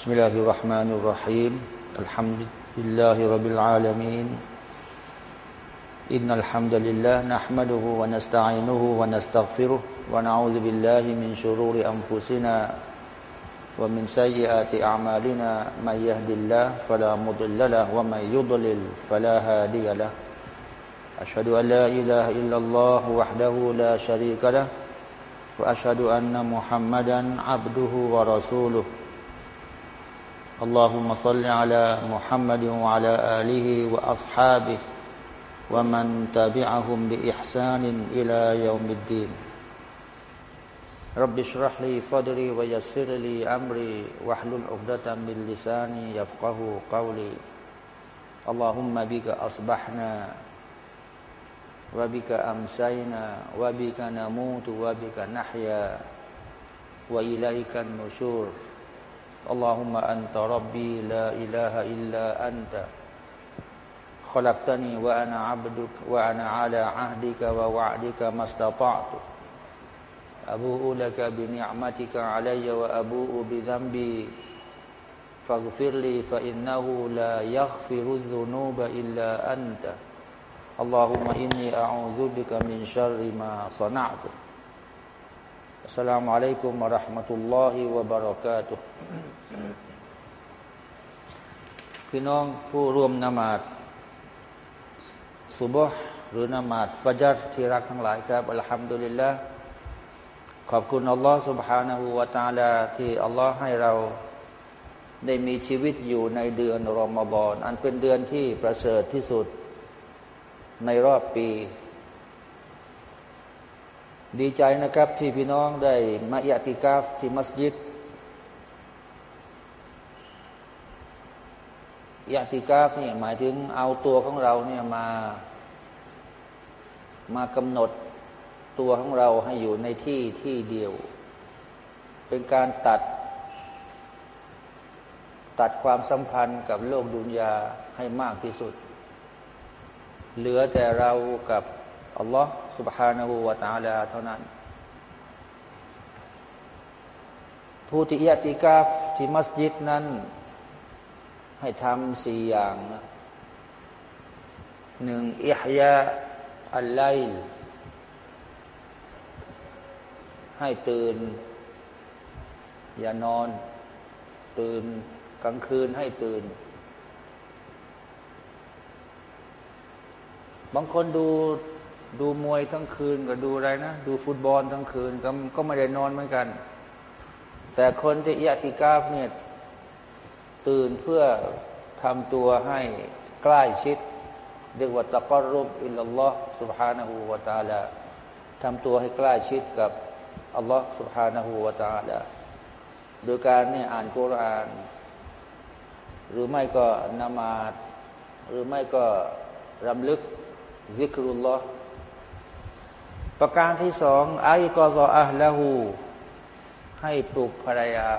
بسم الله الرحمن الرحيم. الحمد لله رب العالمين. إن الحمد لله نحمده ونستعينه ونستغفره ونعوذ بالله من شرور أنفسنا ومن سيئات أعمالنا. من يهد الله فلا مضل له ومن يضلل فلا هادي له. أشهد أن لا إله إلا الله وحده لا شريك له وأشهد أن محمدا عبده ورسوله. اللهم صل على محمد وعلى آله وأصحابه ومن تبعهم بإحسان إلى يوم الدين. رب اشرح لي صدري ويسر لي أمري واحلل عقدة من لساني يفقه قولي. اللهم بك أصبحنا وبك أمسينا وبك نموت وبك نحيا وإليك النشور. اللهم أنت ربي لا إله إلا أنت خلقتني وأنا عبدك وأنا على عهدك ووعدك ما استطعت أبوء لك بنعمتك علي وأبوء بذنبي فاغفر لي فإنه لا يغفر الذنوب إلا أنت اللهم إني أعوذ بك من شر ما صنعت السلام عليكم ورحمة الله وبركاته พี่น้องผู้ร่วมนมาดสุบฮ์หรือนมาดฟัจรที่รักทั้งหลายครับอัลฮัมดุลิลละขอบคุณอัลลอฮ์ سبحانه และ تعالى ที่อัลลอฮ์ให้เราได้มีชีวิตอยู่ในเดือนรอมฎอน อันเป็นเดือนที่ประเสริฐที่สุดในรอบปี ดีใจนะครับ ที่พี่น้องได้มาอิติกาฟที่มัสยิดอิติกาฟนี่หมายถึงเอาตัวของเราเนี่ยมามากำหนดตัวของเราให้อยู่ในที่ที่เดียว เป็นการตัด ตัดความสัมพันธ์กับโลกดุนยาให้มากที่สุด เหลือแต่เรากับอัลลอฮ์ سبحانه และ تعالى เท่านั้น ผู้ที่อิติกาฟที่มัสยิดนั้น ให้ทำสี่อย่างนะหนึ่งอิฮยาอัลไลลให้ตื่น อย่านอน ตื่นกลางคืนให้ตื่น บางคนดู ดูมวยทั้งคืนก็ดูอะไรนะ ดูฟุตบอลทั้งคืนก็ก็ไม่ได้นอนเหมือนกัน แต่คนที่อิติกาฟเนี่ยตื่นเพื่อทำตัวให้ใกล้ชิดเรียกว่าตะกรุบอิลลอฮ์ سبحانه และ تعالى ทำตัวให้ใกล้ชิดกับอัลลอฮ์ سبحانه และ تعالى โดยการเนี่ยอ่านกุรอาน หรือไม่ก็นามาดหรือไม่ก็รำลึกซิกรุลลอฮ์ ประการที่สองไอกอซออัลละหูให้ปลุกภรรยา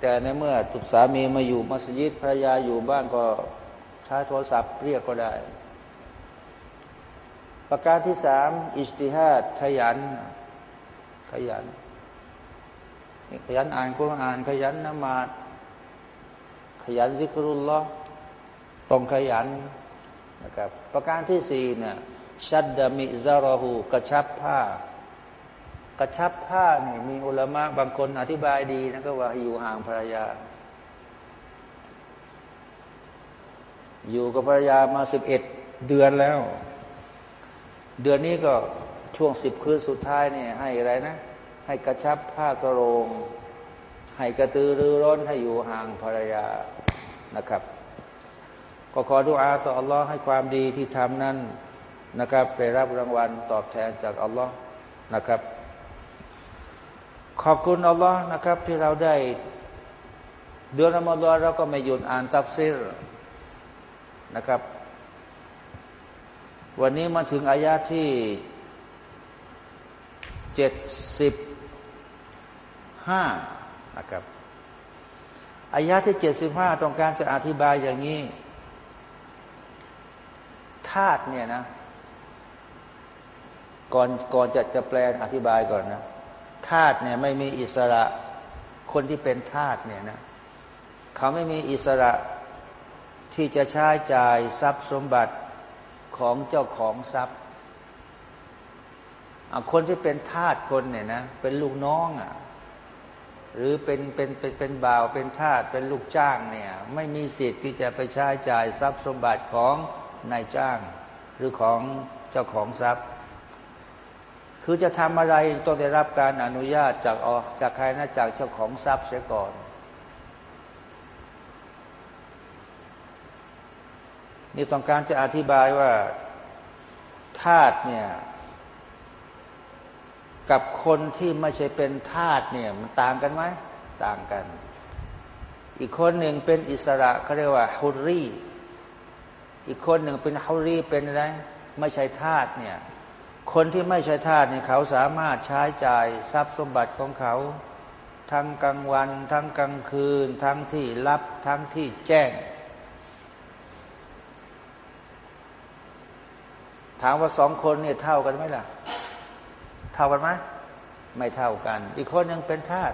แต่ในเมื่อถูกสามีมาอยู่มัสยิดภรรยาอยู่บ้านก็ใช้โทรศัพท์เรียกก็ได้ ประการที่สามอิสติฮัดขยัน ขยัน ขยันอ่านกุรอานขยันนมาดขยันซิกรุลลอต้องขยันนะครับ ประการที่สี่เนี่ย ชัดดามิซารหูกระชับผ้า กระชับผ้านี่มีอุลามะบางคนอธิบายดีนะก็ว่าอยู่ห่างภรรยา อยู่กับภรรยามาสิบเอ็ดเดือนแล้ว เดือนนี้ก็ช่วงสิบคืนสุดท้ายเนี่ยให้อะไรนะ ให้กระชับผ้าสโรง ให้กระตือรือร้นให้อยู่ห่างภรรยานะครับ ก็ขอดุอาต่ออัลลอฮ์ให้ความดีที่ทำนั้น นะครับได้รับรางวัลตอบแทนจากอัลลอฮ์นะครับ ขอบคุณอัลลอฮ์นะครับ ที่เราได้เดือนรอมฎอนเราก็ไม่หยุดอ่านตัฟซีรนะครับ วันนี้มาถึงอายาที่เจ็ดสิบห้านะครับอายาที่เจ็ดสิบห้าต้องการจะอธิบายอย่างนี้ธาตุเนี่ยนะ ก่อนก่อนจะจะแปลอธิบายก่อนนะธาตุเนี่ยไม่มีอิสระคนที่เป็นทาสเนี่ยนะเขาไม่มีอิสระที่จะใช้จ่ายทรัพย์สมบัติของเจ้าของทรัพย์คนที่เป็นทาสคนเนี่ยนะเป็นลูกน้องอะหรือเป็นเป็นเป็นเป็นบ่าวเป็นทาสเป็นลูกจ้างเนี่ย ไม่มีสิทธิ์ที่จะไปใช้จ่ายทรัพย์สมบัติของนายจ้าง หรือของเจ้าของทรัพย์ คือจะทำอะไรต้องได้รับการอนุญาตจากอจากใครนะจากเจ้าของทรัพย์เสียก่อน นี่ต้องการจะอธิบายว่าทาสเนี่ยกับคนที่ไม่ใช่เป็นทาสเนี่ยมันต่างกันไหมต่างกัน อีกคนหนึ่งเป็นอิสระเขาเรียกว่าฮุรีอีกคนหนึ่งเป็นฮุรีเป็นอะไรไม่ใช่ทาสเนี่ย คนที่ไม่ใช่ทาสเนี่ยเขาสามารถใช้จ่ายทรัพย์สมบัติของเขา ทั้งกลางวัน ทั้งกลางคืน ทั้งที่รับ ทั้งที่แจ้ง ถามว่าสองคนเนี่ยเท่ากันไหมล่ะ เท่ากันไหมไม่เท่ากัน อีกคนยังเป็นทาส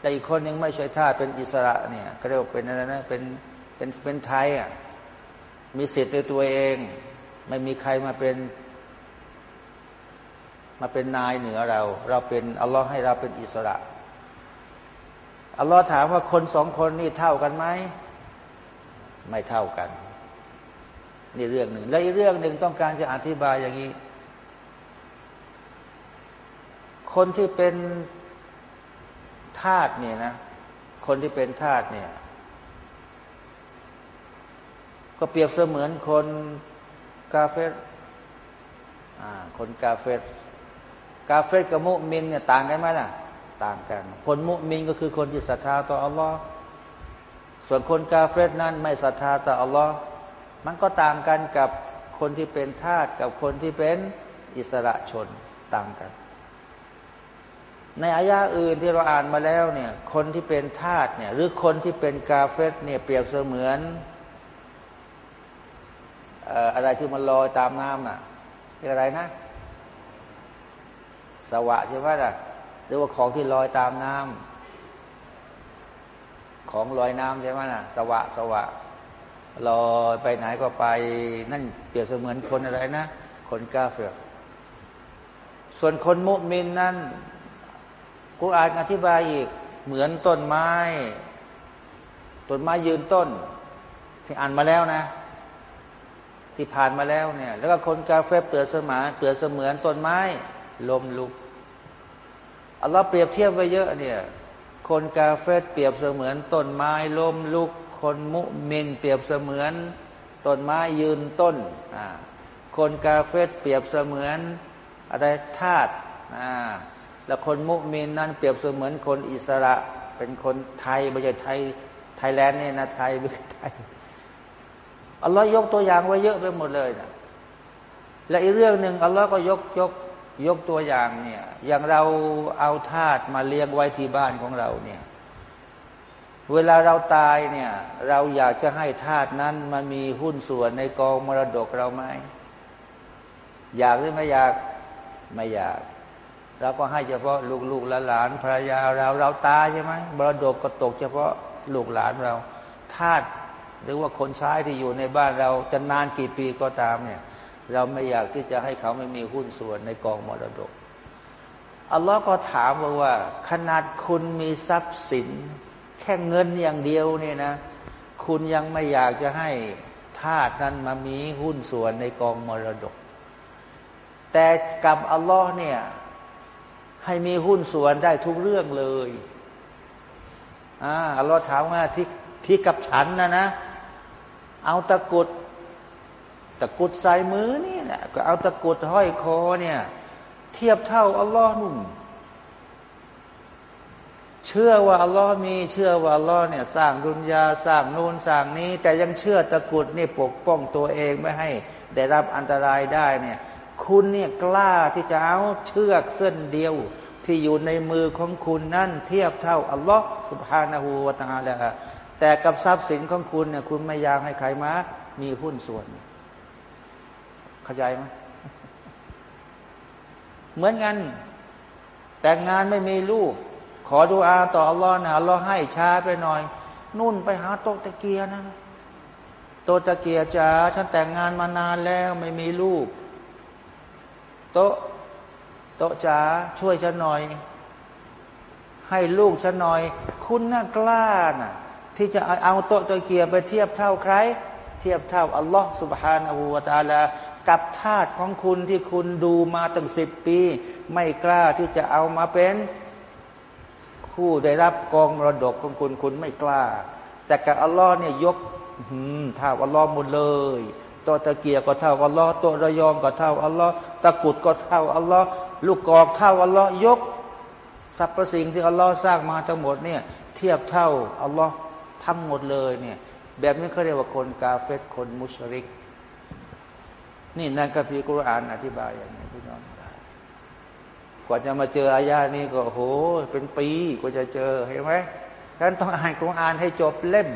แต่อีกคนยังไม่ใช่ทาสเป็นอิสระเนี่ยก็เรียกเป็นอะไรนะเป็นเป็นเป็นไทยอะมีสิทธิ์ในตัวเอง ไม่มีใครมาเป็น มาเป็นนายเหนือเรา เราเป็นอัลลอฮ์ให้เราเป็นอิสระ อัลลอฮ์ถามว่าคนสองคนนี่เท่ากันไหม ไม่เท่ากัน นี่เรื่องหนึ่ง และอีกเรื่องหนึ่งต้องการจะอธิบายอย่างนี้ คนที่เป็นทาสเนี่ยนะ คนที่เป็นทาสเนี่ย ก็เปรียบเสมือนคนกาเฟสคนกาเฟสาเฟสกับมุมินเนี่ยต่างกันไหมล่ะ ต่างกัน คนมุมินก็คือคนที่ศรัทธาต่ออัลลอฮ์ส่วนคนกาเฟสนั้นไม่ศรัทธาต่ออัลลอฮ์มันก็ต่างกันกับคนที่เป็นทาสกับคนที่เป็นอิสระชนต่างกัน ในอายาอื่นที่เราอ่านมาแล้วเนี่ย คนที่เป็นทาสเนี่ย หรือคนที่เป็นกาเฟสเนี่ยเปรียบเสมือนอะไรที่มันลอยตามน้ำน่ะเรียกอะไรนะ สวะใช่ไหมล่ะหรือว่าของที่ลอยตามน้ำของลอยน้ำใช่ไหมล่ะ สวะสวะลอยไปไหนก็ไป นั่นเปรียบเสมือนคนอะไรนะคนกาเฟสส่วนคนมุมินนั้นกุรอานอธิบายอีกเหมือนต้นไม้ต้นไม้ยืนต้น ที่อ่านมาแล้วนะ ที่ผ่านมาแล้วเนี่ย แล้วก็คนกาเฟเปลือกสมาเปลือกเสมือนต้นไม้ลมลุก อัลลอฮ์เปรียบเทียบไว้เยอะเนี่ย คนกาเฟตเปรียบเสมือนต้นไม้ลมลุก คนมุมินเปรียบเสมือนต้นไม้ยืนต้น คนกาเฟตเปรียบเสมือนอะไรธาตุแล้วคนมุมินนั้นเปรียบเสมือนคนอิสระ เป็นคนไทยไม่ใช่ไทยไทยแลนด์เนี่ยนะไทยไม่ใช่ไทยอัลลอฮ์ยกตัวอย่างไว้เยอะไปหมดเลยนะและอีกเรื่องหนึ่งอัลลอฮ์ก็ยกยก ยกตัวอย่างเนี่ย อย่างเราเอาทาสมาเลี้ยงไว้ที่บ้านของเราเนี่ย เวลาเราตายเนี่ย เราอยากจะให้ทาสนั้นมามีหุ้นส่วนในกองมรดกเราไหมอยากหรือไม่อยากไม่อยากเราก็ให้เฉพาะลูกๆหลานภรรยาเราเราตายใช่ไหมบรดกก็ตกเฉพาะลูกหลานเราทาสหรือว่าคนใช้ที่อยู่ในบ้านเราจะนานกี่ปีก็ตามเนี่ย เราไม่อยากที่จะให้เขาไม่มีหุ้นส่วนในกองมรดก อัลลอฮ์ก็ถามว่าว่า ขนาดคุณมีทรัพย์สิน แค่เงินอย่างเดียวเนี่ยนะ คุณยังไม่อยากจะให้ทาสนั้นมามีหุ้นส่วนในกองมรดก แต่กับอัลลอฮ์เนี่ย ให้มีหุ้นส่วนได้ทุกเรื่องเลยอ่าเราถามว่าที่ที่กับฉันนะนะ เอาตะกุด ตะกุดใส่มือนี่แหละก็เอาตะกุดห้อยคอเนี่ย เทียบเท่าอัลลอฮ์นุ่มเชื่อว่าอัลลอฮ์มี เชื่อว่าอัลลอฮ์เนี่ยสร้างดุนยาสร้างนูนสร้างนี้ แต่ยังเชื่อตะกุดนี่ปกป้องตัวเองไม่ให้ได้รับอันตรายได้เนี่ย คุณเนี่ยกล้าที่จะเอาเชือกเส้นเดียวที่อยู่ในมือของคุณนั่นเทียบเท่าอัลลอฮ์สุบฮานาหูวาตาลาแต่กับทรัพย์สินของคุณเนี่ยคุณไม่อยากให้ใครมามีหุ้นส่วน เข้าใจไหมเหมือนกัน แต่งงานไม่มีลูก ขอดูอาต่ออัลลอฮ์นะอัลลอฮ์ให้ช้าไปหน่อย นุ่นไปหาโตตะเกียนะ โตตะเกียจ๋าฉันแต่งงานมานานแล้วไม่มีลูก โตโตจ๋าช่วยฉันหน่อย ให้ลูกฉันหน่อย คุณน่ากล้าน่ะ ที่จะเอาโตตะเกียไปเทียบเท่าใคร เทียบเท่าอัลลอฮ์สุบฮานาหูวาตาลา กับทาสของคุณที่คุณดูมาตั้งสิบปี ไม่กล้าที่จะเอามาเป็นผู้ได้รับกองมรดกของคุณคุณไม่กล้า แต่กับอัลลอฮ์เนี่ยยกเท่าอัลลอฮ์หมดเลยตัวตะเกียก็เท่าอัลลอฮ์ตัวระยองก็เท่าอัลลอฮ์ตะกุดก็เท่าอัลลอฮ์ลูกกอกเท่าอัลลอฮ์ยกสรรพสิ่งที่อัลลอฮ์สร้างมาทั้งหมดเนี่ยเทียบเท่าอัลลอฮ์ทั้งหมดเลยเนี่ย แบบนี้เขาเรียกว่าคนกาเฟตคนมุชริกนี่นั่นกัฟีกุรอานอธิบายอย่างนี้พี่น้องกว่าจะมาเจออายานี้ก็โหเป็นปีกว่าจะเจอเห็นไหมฉะนั้นต้องอ่านกุรอานให้จบเล่ม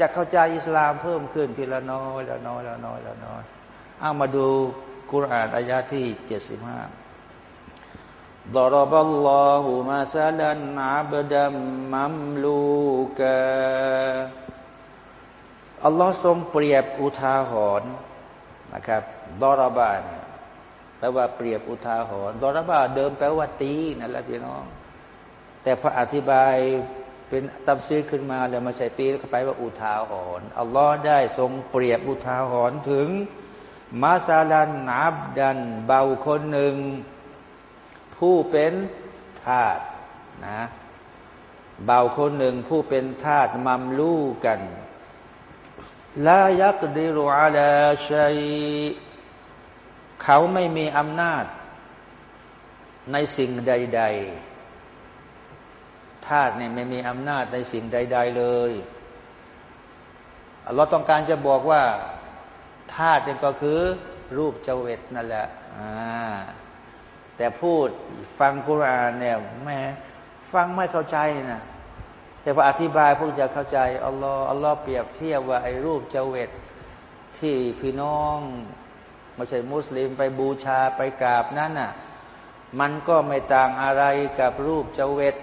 จะเข้าใจอิสลามเพิ่มขึ้นทีละน้อยละน้อยละน้อยละน้อยเอามาดูกุรอานอายาที่เจ็ดสิบห้า ضرب الله مثلا عبدا مملوكا อัลลอฮ์ทรงเปรียบอุทาหรณ์นะครับดอรบานแปลว่าเปรียบอุทาหรณ์ดอรบาเดิมแปลว่าตีนั่นแหละพี่น้อง แต่พออธิบายเป็นตับซีขึ้นมาแล้วมาใช้ตีแล้วไปว่าอุทาหรณ์อัลลอฮ์ได้ทรงเปรียบอุทาหรณ์ถึงมาซาลันนับดันเบาคนหนึ่ง ผู้เป็นทาสนะเบาคนหนึ่งผู้เป็นทาสมัมลูกัน ลายักดิรุอาลาชัยเขาไม่มีอำนาจ ในสิ่งใดๆทาสเนี่ยไม่มีอำนาจในสิ่งใด ๆ เลยเราต้องการจะบอกว่าธาตุเนี่ยก็คือ รูปเจเวตนั่นแหละแต่พูดฟังกุรานเนี่ยแม่ฟังไม่เข้าใจนะ แต่พออธิบายพวกจะเข้าใจอัลลอฮ์อัลลอฮ์เปรียบเทียบว่าไอ้รูปเจเวตที่พี่น้องไม่ใช่มุสลิมไปบูชาไปกราบนั่นน่ะ มันก็ไม่ต่างอะไรกับรูปเจเวต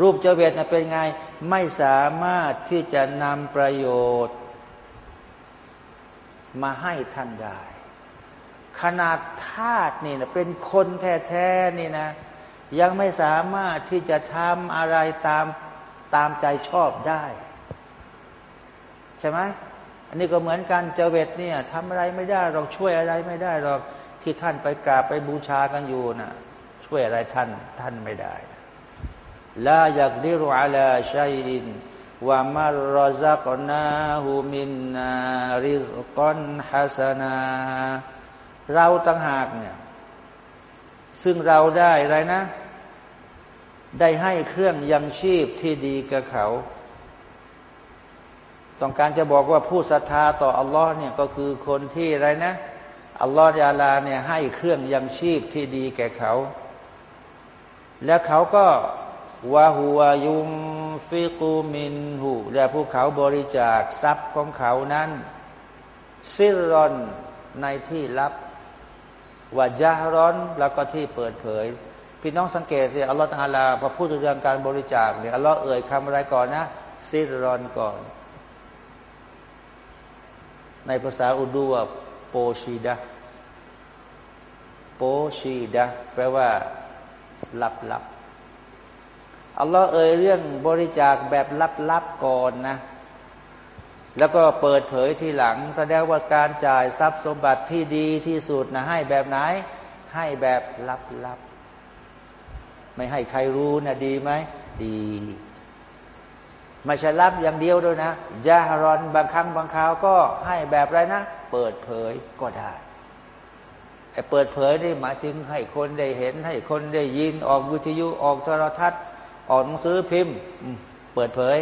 รูปเจเวตน่ะเป็นไง ไม่สามารถที่จะนำประโยชน์ มาให้ท่านได้ ขนาดธาตุนี่นะเป็นคนแท้ๆนี่นะ ยังไม่สามารถที่จะทำอะไรตามตามใจชอบได้ ใช่ไหมอันนี้ก็เหมือนกันเจเวตเนี่ยทำอะไรไม่ได้เราช่วยอะไรไม่ได้หรอกที่ท่านไปกราบไปบูชากันอยู่นะ่ะ ช่วยอะไรท่านท่านไม่ได้ลาอยากดิรุอาลาชัยอินวามารซักนาหูมินนาริสกอนฮัสนา เราตั้งหากเนี่ย ซึ่งเราได้อะไรนะ ได้ให้เครื่องยังชีพที่ดีกับเขา ต้องการจะบอกว่าผู้ศรัทธาต่ออัลลอฮ์เนี่ยก็คือคนที่อะไรนะอัลลอฮ์ยาลาเนี่ยให้เครื่องยังชีพที่ดีแก่เขา แล้วเขาก็วาหัวยุมฟิกูมินหูและพวกเขาบริจาคทรัพย์ของเขานั้น ซิรอนในที่ลับ ว่าจาร้อนแล้วก็ที่เปิดเผย พี่น้องสังเกตสิอัลลอฮฺอาลาพอพูดถึงเรื่องการบริจาคเนี่ยอัลลอฮ์เอ่ยคำอะไรก่อนนะซิรอนก่อน ในภาษาอุดูว่าโปชีดะโปชีดะแปลว่าลับลับอัลลอฮ์เอ่ยเรื่องบริจาคแบบลับๆก่อนนะ แล้วก็เปิดเผยทีหลัง แสดงว่าการจ่ายทรัพย์สมบัติที่ดีที่สุดนะให้แบบไหน ให้แบบลับๆไม่ให้ใครรู้นะดีไหมดีไม่ใช่รับอย่างเดียวด้วยนะยาฮารอนบางครั้งบางคราวก็ให้แบบไรนะ เปิดเผยก็ได้ไอ้เปิดเผยนี่หมายถึงให้คนได้เห็น ให้คนได้ยินออกวิทยุออกโทรทัศน์ออกหนังสือพิมพ์ เปิดเผย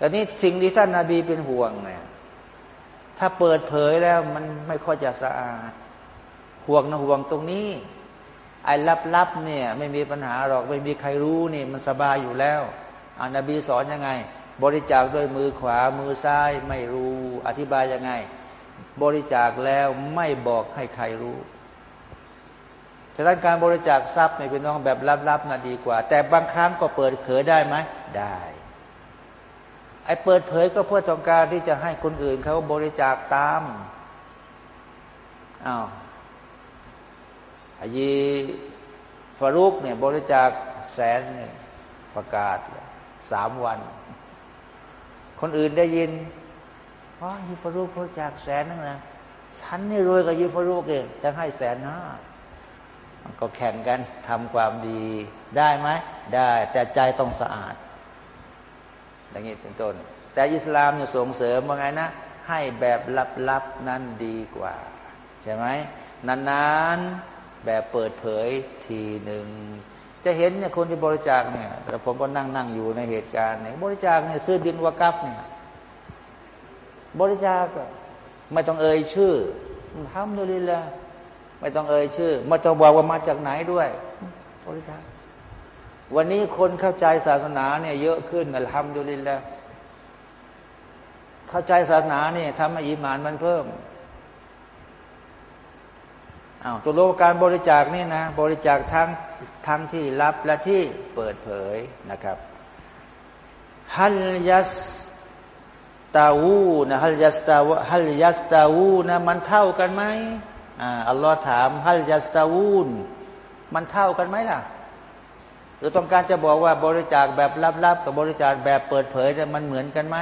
แต่นี้สิ่งที่ท่านนาบีเป็นห่วงเนี่ยถ้าเปิดเผยแล้วมันไม่ค่อยจะสะอาด ห่วงนะห่วงตรงนี้ ไอ้ลับๆเนี่ย ไม่มีปัญหาหรอกไม่มีใครรู้นี่ มันสบายอยู่แล้วอานาบีสอนยังไง บริจาคด้วยมือขวามือซ้ายไม่รู้ อธิบายยังไง บริจาคแล้วไม่บอกให้ใครรู้ฉะนั้นการบริจาคทรัพย์ในพี่น้องแบบลับๆน่ะดีกว่า แต่บางครั้งก็เปิดเผยได้ไหมได้ อ้เปิดเผยก็เพื่อต้องการที่จะให้คนอื่นเขาบริจาคตามอ้าวอายีฟารุกเนี่ย บริจาคแสนประกาศสามวัน คนอื่นได้ยินอ๋อยีฟารุกบริจาคแสนนึงนะฉันนี่รวยกับยีฟารุกเองจะให้แสนห้าก็แข่งกันทำความดีได้ไหมได้ แต่ใจต้องสะอาด อย่างนี้เป็นต้น แต่อิสลามเนี่ยส่งเสริมว่าไงนะ ให้แบบลับๆนั้นดีกว่า ใช่ไหมนานๆแบบเปิดเผยทีหนึ่งจะเห็นเนี่ยคนที่บริจาคเนี่ยแต่ผมก็นั่งนั่งอยู่ในเหตุการณ์เนี่ยบริจาคเนี่ยซื้อดินวากับเนี่ยบริจาคไม่ต้องเอ่ยชื่อทำดูลิละไม่ต้องเอ่ยชื่อไม่ต้องบอกว่ามาจากไหนด้วย บริจาค วันนี้คนเข้าใจศาสนาเนี่ยเยอะขึ้นอัลฮัมดุลิลละเข้าใจศาสนาเนี่ยทำให้อิมานมันเพิ่มอ้าวตัวโลกการบริจาคนี่นะ บริจาคทั้งทั้งที่ลับและที่เปิดเผยนะครับฮัลยัสตาวูนะฮัลยัสตาวฮัลยัสตาวูนะมันเท่ากันไหมอ่าอัลลอฮ์ถามฮัลยัสตาวูนมันเท่ากันไหมล่ะ หรือต้องการจะบอกว่าบริจาคแบบลับๆกับบริจาคแบบเปิดเผยเนี่ยมันเหมือนกันไหม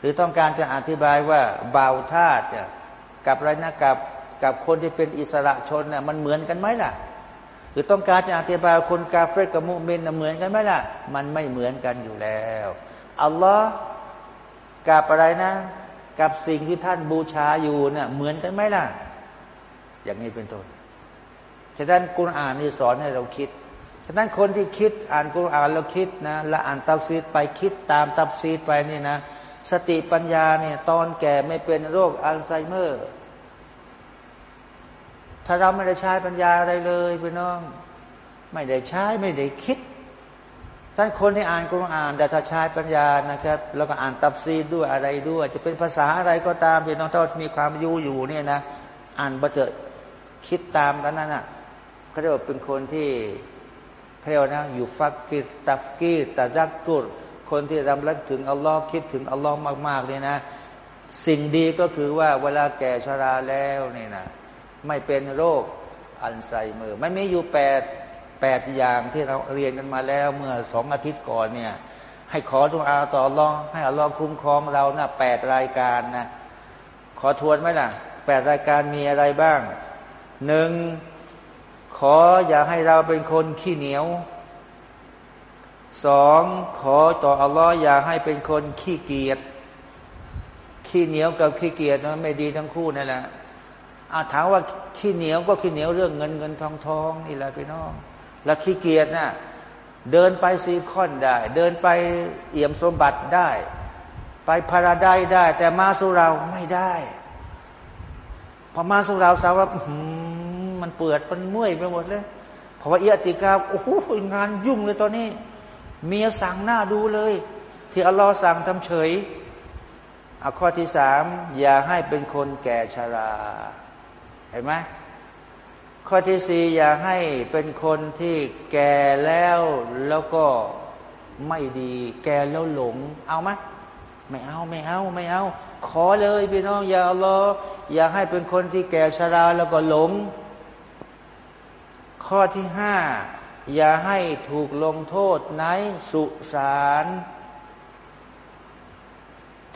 หรือต้องการจะอธิบายว่าเบาธาตุกับไรนะกับกับคนที่เป็นอิสระชนเนี่ยมันเหมือนกันไหมล่ะ หรือต้องการจะอธิบายคนกาเฟรกับมุมินเหมือนกันไหมล่ะ มันไม่เหมือนกันอยู่แล้วอัลลอฮ์กับอะไรนะ กับสิ่งที่ท่านบูชาอยู่เนี่ยเหมือนกันไหมล่ะ อย่างนี้เป็นต้นฉะนั้นกุณอ่านนี่สอนให้เราคิด ฉะนั้นคนที่คิดอ่านกุรอานแล้วคิดนะและอ่านตับซีดไปคิดตามตับซีดไปนี่นะ สติปัญญาเนี่ย ตอนแก่ไม่เป็นโรคอัลไซเมอร์ ถ้าเราไม่ได้ใช้ปัญญาอะไรเลยพี่น้อง ไม่ได้ใช้ไม่ได้คิดท่านคนที่อ่านกุรอานแต่ถ้าใช้ปัญญานะครับ แล้วก็อ่านตับซีดด้วยอะไรด้วย จะเป็นภาษาอะไรก็ตามพี่น้องถ้ามีความยูอยู่เนี่ยนะ อ่านบัจจคิดตามกันนั่นน่ะเขาเรียกว่าเป็นคนที่ เรียกนะอยู่ฟักกิตัฟกีตะจักกุรคนที่รำลึกถึงอัลลอฮ์คิดถึงอัลลอฮ์มากๆเนี่ยนะ สิ่งดีก็คือว่าเวลาแก่ชราแล้วนี่นะไม่เป็นโรคอัลไซเมอร์ไม่มีอยู่แปดแปดอย่างที่เราเรียนกันมาแล้วเมื่อสองอาทิตย์ก่อนเนี่ยให้ขอทุอาต่ออัลอฮ์ให้อัลลอฮ์คุ้มครองเรานะแปดรายการนะขอทวนไหมล่ะแปดรายการมีอะไรบ้างหนึ่ง ขออย่าให้เราเป็นคนขี้เหนียวสองขอต่ออัลลอฮ์อย่าให้เป็นคนขี้เกียจขี้เหนียวกับขี้เกียจมันไม่ดีทั้งคู่นั่นแหละอาถามว่าขี้เหนียวก็ขี้เหนียวเรื่องเงินเงินทองทองนี่แหละพี่น้อง แล้วขี้เกียจนะ่ะเดินไปซีคอนได้ เดินไปเอี่ยมสมบัติได้ ไปพาราไดได้ แต่มาสุเราไม่ได้ พอมาสุเราสาวว่า มันเปิดมันเมื่อยไปหมดเลยเพราะว่าเอียติกาโอ้โหงานยุ่งเลยตอนนี้ เมียสั่งหน้าดูเลย ที่อัลลอฮ์สั่งทำเฉยเอาข้อที่สามอย่าให้เป็นคนแก่ชรา เห็นไหมข้อที่สี่อย่าให้เป็นคนที่แก่แล้วแล้วก็ไม่ดี แก่แล้วหลง เอาไหมไม่เอาไม่เอาไม่เอา ขอเลยพี่น้องอย่าอัลลอฮ์อย่าให้เป็นคนที่แก่ชราแล้วก็หลง ข้อที่ห้าอย่าให้ถูกลงโทษในสุสาน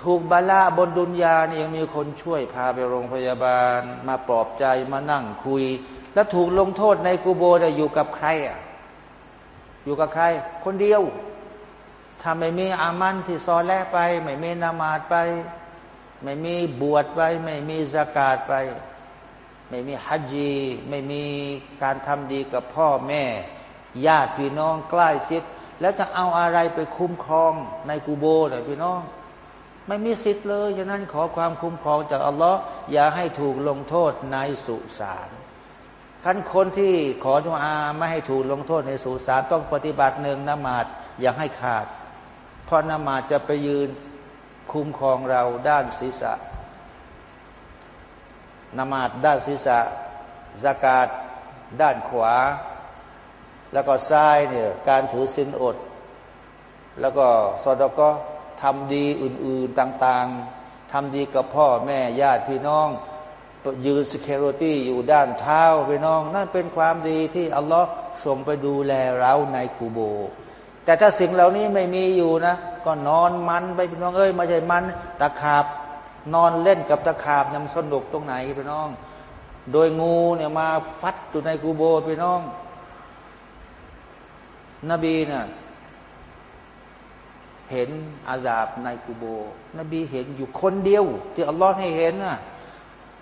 ถูกบาลาบนดุนยานี่ยังมีคนช่วยพาไปโรงพยาบาล มาปลอบใจมานั่งคุย แล้วถูกลงโทษในกูโบจะอยู่กับใครอะอยู่กับใคร คนเดียวถ้าไม่มีอามันที่ซอแลไป ไม่มีนามาดไป ไม่มีบวชไป ไม่มีสกาดไป ไม่มีฮัจจีไม่มีการทำดีกับพ่อแม่ญาติพี่น้องใกล้ชิด แล้วจะเอาอะไรไปคุ้มครองในกูโบเลยพี่น้อง ไม่มีสิทธิ์เลยฉะนั้นขอความคุ้มครองจากอัลลอฮ์อย่าให้ถูกลงโทษในสุสานท่านคนที่ขอดุอาไม่ให้ถูกลงโทษในสุสานต้องปฏิบัติหนึ่งนมาดอย่าให้ขาด เพราะนมาดจะไปยืนคุ้มครองเราด้านศีรษะ นมาดด้านศีรษะสกาดด้านขวา แล้วก็ซ้ายเนี่ยการถือสินอด แล้วก็สอดก็ทำดีอื่น ๆต่าง ๆทำดีกับพ่อแม่ญาติพี่น้องยืน security อยู่ด้านเท้าพี่น้อง นั่นเป็นความดีที่อัลลอฮ์ส่งไปดูแลเราในกูโบ แต่ถ้าสิ่งเหล่านี้ไม่มีอยู่นะ ก็นอนมันไปพี่น้องเอ้ยไม่ใช่มันตะขาบ นอนเล่นกับตะขาบยังสนุกตรงไหนพี่น้อง โดยงูเนี่ยมาฟัดอยู่ในกูโบพี่น้อง นบีนะ่ะเห็นอาซาบในกูโบ นบีเห็นอยู่คนเดียว ที่อัลลอฮ์ให้เห็นน่ะ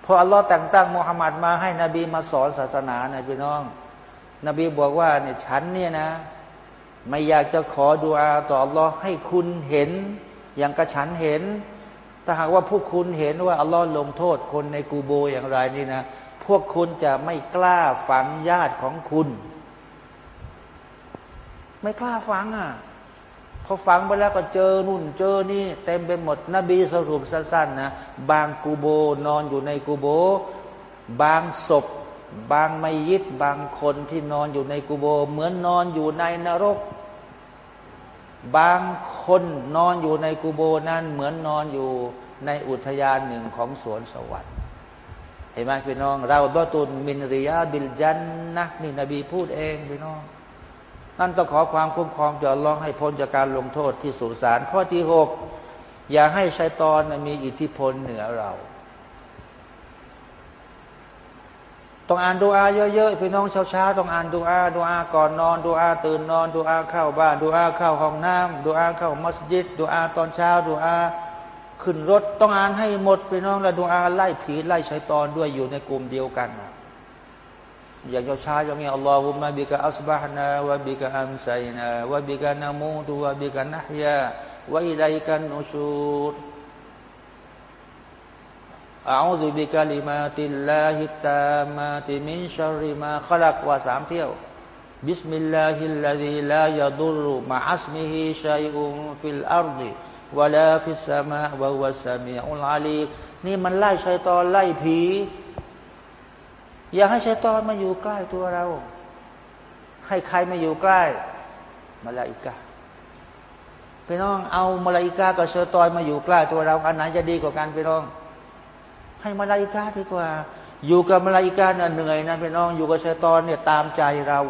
พออัลลอฮ์แต่งตั้งมุฮัมมัดมาให้นบีมาสอนศาสนาในพี่น้อง นบีบอกว่าเนี่ยฉันเนี่ยนะ ไม่อยากจะขอดุอาต่ออัลลอฮ์ให้คุณเห็น อย่างกระฉันเห็น ถ้าหากว่าพวกคุณเห็นว่าอัลลอฮ์ลงโทษคนในกูโบอย่างไรนี่นะ พวกคุณจะไม่กล้าฝังญาติของคุณ ไม่กล้าฝังอะพอฝังไปแล้วก็เจอนู่นเจอนี่เต็มไปหมด นบีสรุปสั้นๆนะบางกูโบนอนอยู่ในกูโบ บางศพ บางไมยิดบางคนที่นอนอยู่ในกูโบ เหมือนนอนอยู่ในนรก บางคนนอนอยู่ในกูโบนั้นเหมือนนอนอยู่ในอุทยานหนึ่งของสวนสวรรค์เห็นไหมพี่น้อง เราดอตุนมินริยาบิลจันนะนี่นบีพูดเองพี่น้อง นั่นต้องขอความคุ้มครองจากลองให้พ้นจากการลงโทษที่สุสานข้อที่หกอย่าให้ชัยตอนมีอิทธิพลเหนือเรา ต้องอ่านดูอาเยอะๆพี่น้องเช้าๆต้องอ่านดูอาดูอาก่อนนอนดูอาตื่นนอนดูอาเข้าบ้านดูอาเข้าห้องน้ำดูอาเข้ามัสยิดดูอาตอนเช้าดูอาขึ้นรถต้องอ่านให้หมดพี่น้องแล้วดูอาไล่ผีไล่ชัยตอนด้วยอยู่ในกลุ่มเดียวกันนะอย่างเช้าอย่างนี้อัลลอฮุมะบิกะอัสบะฮนาวะบิกะอัมไซนาวะบิกะนามูตุวะบิกะนะฮยาวะอิลัยกันนุชูร أعوذ بكلمات الله التامات من شر ما خلق وسامحه بسم الله الذي لا يضر مع اسمه شيء في الأرض ولا في السماء وهو السميع العليم นี่มันไล่ชัยตอนไล่ผี อย่าให้ชัยตอนมาอยู่ใกล้ตัวเรา ให้ใครมาอยู่ใกล้มาลาอิกาไปลน้องเอามาลาอิกากับชัยตอนมาอยู่ใกล้ตัวเราอันไหนจะดีกว่ากันไปลน้อง ให้มาลาอิกาดีกว่า อยู่กับมาลาอิกาเนี่ยเหนื่อยนะพี่น้องอยู่กับชัยตอนเนี่ยตามใจเรา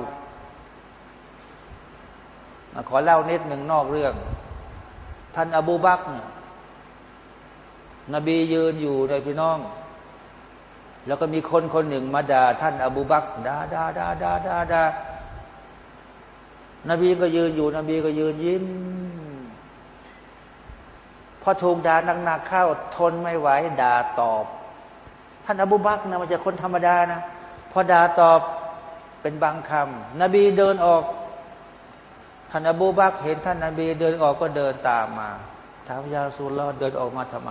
ขอเล่าเนิดหนึ่งนอกเรื่อง ท่านอบูบักเนี่ยนบียืนอยู่ในพี่น้อง แล้วก็มีคนคนหนึ่งมาด่าท่านอบูบักด่าด่าด่าด่าด่าด่านบีก็ยืนอยู่ นบีก็ยืนยิ้มพอถูกด่าหนักๆเข้า ทนไม่ไหวด่าตอบ ท่านอบูบักนะมันจะคนธรรมดานะพอด่าตอบเป็นบางคำนบีเดินออก ท่านอบูบักเห็นท่านนบีเดินออกก็เดินตามมาท้าวยาสูลลอเดินออกมาทำไม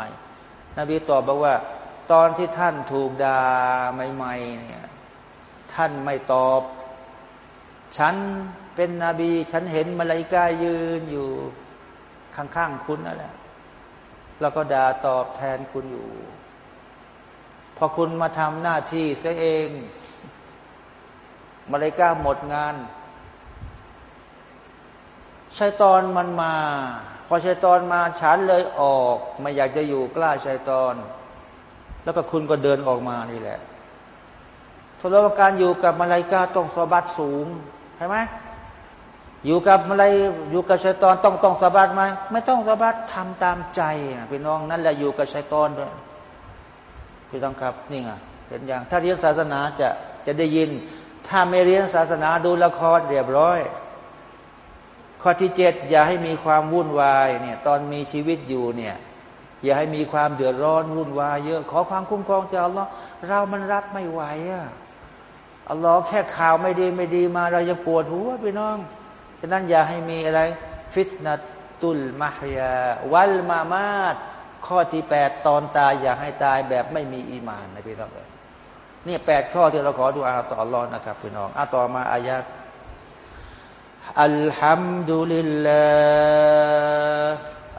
นบีตอบบอกว่า ตอนที่ท่านถูกด่าใหม่ๆเนี่ยท่านไม่ตอบ ฉันเป็นนบี ฉันเห็นมาลายกายืนอยู่ข้างๆคุณนั่นแหละแล้วก็ด่าตอบแทนคุณอยู่ พอคุณมาทำหน้าที่เสียเองมาลายกาหมดงานชัยตอนมันมา พอชัยตอนมาฉันเลยออกไม่อยากจะอยู่กล้าชัยตอน แล้วก็คุณก็เดินออกมานี่แหละทศวการอยู่กับมาลายกาต้องสบัดสูงใช่ไหมอยู่กับมาลายอยู่กับชัยตอนต้องต้องสบัดไหมไม่ต้องสบัดทำตามใจพี่น้องนั่นแหละอยู่กับชัยตอนด้วย พี่ต้องครับนี่ไงเห็นอย่าง ถ้าเรียนศาสนาจะจะได้ยิน ถ้าไม่เรียนศาสนาดูละครเรียบร้อย ข้อที่เจ็ดอย่าให้มีความวุ่นวายเนี่ย ตอนมีชีวิตอยู่เนี่ยอย่าให้มีความเดือดร้อนวุ่นวายเยอะ ขอความคุ้มครองจากอัลลอฮ์เรามันรับไม่ไหวอะอัลลอฮ์แค่ข่าวไม่ดีไม่ดีมา เรายังปวดหัวพี่น้อง ฉะนั้นอย่าให้มีอะไร ฟิตนัตุลมาฮยา วัลมามาต ข้อที่แปดตอนตายอย่าให้ตายแบบไม่มีอีมานนะพี่น้องเลยนี่แปดข้อที่เราขอดูอาต่ออัลลอฮ์นะครับพี่น้องอาต่อมาอายะอัลฮัมดุลิลลา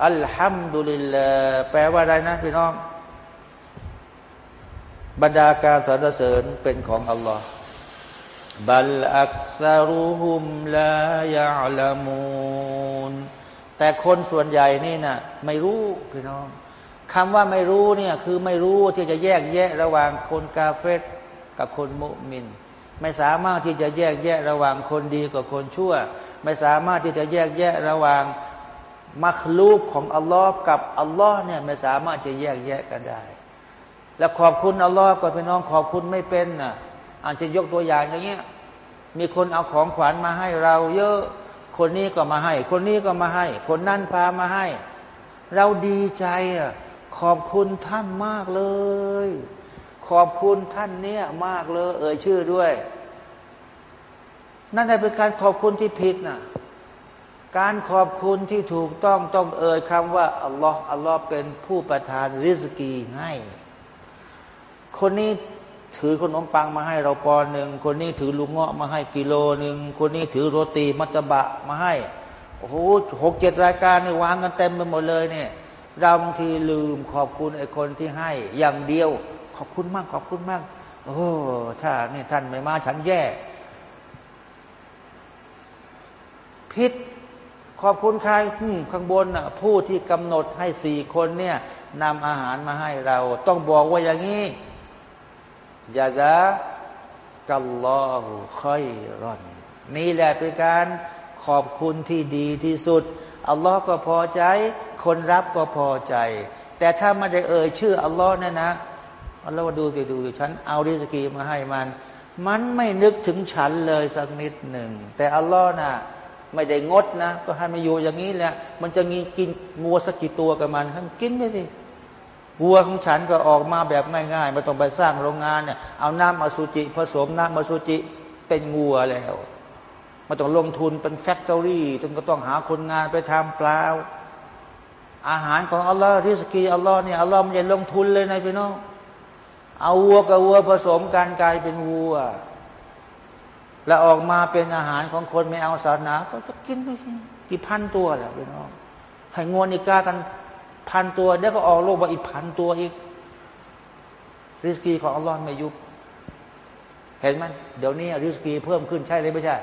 อัลฮัมดุลิลลาแปลว่าอะไรนะพี่น้อง บรรดาการสรรเสริญเป็นของอัลลอฮ์บัลอักซารุฮุมลายาลามูนแต่คนส่วนใหญ่นี่นะไม่รู้พี่น้อง คำว่าไม่รู้เนี่ยคือไม่รู้ที่จะแยกแยะระหว่างคนกาเฟตกับคนมุมิน ไม่สามารถที่จะแยกแยะระหว่างคนดีกับคนชั่ว ไม่สามารถที่จะแยกแยะระหว่างมัคลูกของอัลลอฮ์กับอัลลอฮ์เนี่ยไม่สามารถจะแยกแยะกันได้ แล้วขอบคุณอัลลอฮ์ก็พี่น้องขอบคุณไม่เป็นน่ะอาจจะยกตัวอย่างอย่างเงี้ยมีคนเอาของขวัญมาให้เราเยอะ คนนี้ก็มาให้ คนนี้ก็มาให้ คนนั่นพามาให้ เราดีใจอะ ขอบคุณท่านมากเลย ขอบคุณท่านเนี้ยมากเลย เอ่ยชื่อด้วย นั่นเป็นการขอบคุณที่ผิดนะการขอบคุณที่ถูกต้องต้องเอ่ยคำว่าอัลลอฮ์อัลลอฮ์เป็นผู้ประทานริสกีให้ คนนี้ถือขนมปังมาให้เราปอนหนึ่ง คนนี้ถือลูกเงาะมาให้กิโลหนึ่ง คนนี้ถือโรตีมัจบะมาให้ โอ้โหหกเจ็ดรายการนี่วางกันเต็มไปหมดเลยเนี่ย เราบางทีลืมขอบคุณไอ้คนที่ให้ อย่างเดียว ขอบคุณมากขอบคุณมาก โอ้ถ้านี่ท่านไม่มาฉันแย่ พิษขอบคุณใครข้างบนผู้ที่กำหนดให้สี่คนเนี่ยนำอาหารมาให้เรา ต้องบอกว่าอย่างนี้ยาซากัลลอฮุค่อยรอน นี่แหละเป็นการขอบคุณที่ดีที่สุด อัลลอฮ์ก็พอใจ คนรับก็พอใจ แต่ถ้าไม่ได้เอ่ยชื่ออัลลอฮ์เนี่ยนะอัลลอฮ์ดูสิดูฉันเอาริสกีมาให้มัน มันไม่นึกถึงฉันเลยสักนิดหนึ่ง แต่อัลลอฮ์น่ะไม่ได้งดนะ ก็ให้มันอยู่อย่างนี้แหละ มันจะมีกินงัวสักกี่ตัวกับมันท่านกินไปสิวัวของฉันก็ออกมาแบบง่ายๆไม่ต้องไปสร้างโรงงานเนี่ยเอาน้ำมาสุจิ ผสมน้ำมาสุจิเป็นงัวแล้ว มาต้องลงทุนเป็นแฟคทอรี่จนก็ต้องหาคนงานไปทำเปล่า อาหารของอัลลอฮ์ริสกีอัลลอฮ์เนี่ยอัลลอฮ์มันจะลงทุนเลยนะพี่น้องเอาวัวกับวัวผสมกันกลายเป็นวัว แล้วออกมาเป็นอาหารของคนไม่เอาศาสนาก็จะกินไปกี่พันตัวแหละพี่น้องให้งวนอีกากันพันตัวแล้วก็ออกโลกมาอีกพันตัวอีก ริสกีของอัลลอฮ์ไม่ยุบเห็นไหมเดี๋ยวนี้ริสกีเพิ่มขึ้นใช่หรือไม่ใช่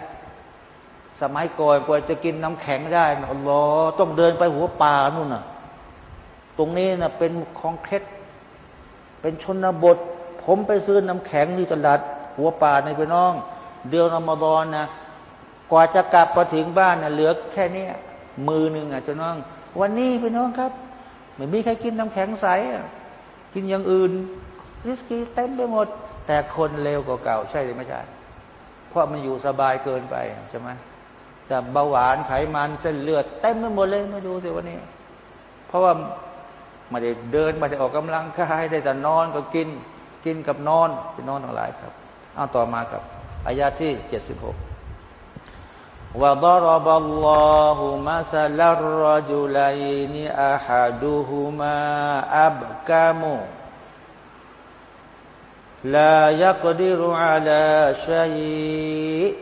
สมัยก่อนกว่าจะกินน้ำแข็งได้อัลลอฮ์ต้องเดินไปหัวป่านู่นน่ะ ตรงนี้น่ะเป็นคองเคล็ดเป็นชนบท ผมไปซื้อน้ำแข็งที่ตลาดหัวป่าในพี่น้อง เดือนอมฎอนนะกว่าจะกลับมาถึงบ้านนะ่ะเหลือแค่นี้มือหนึ่งอะจะน้อง วันนี้พี่น้องครับไม่มีใครกินน้ำแข็งใสกินอย่างอื่นริสกีเต็มไปหมด แต่คนเลวกว่าเก่า ใช่หรือไม่ใช่เพราะมันอยู่สบายเกินไปใช่ไหม แต่เบาหวานไขมันเส้นเลือดเต็มไปหมดเลยมาดูสิวันนี้ เพราะว่าไม่ได้เดินไม่ได้ออกกำลังกายได้แต่นอนก็กิน กินกับนอนเป็นนอนทั้งหลายครับ เอาต่อมากับอายาที่เจ็ดสิบหก وضرب الله مثل الرجلين أحدهما أبكم لا يقدر على شيء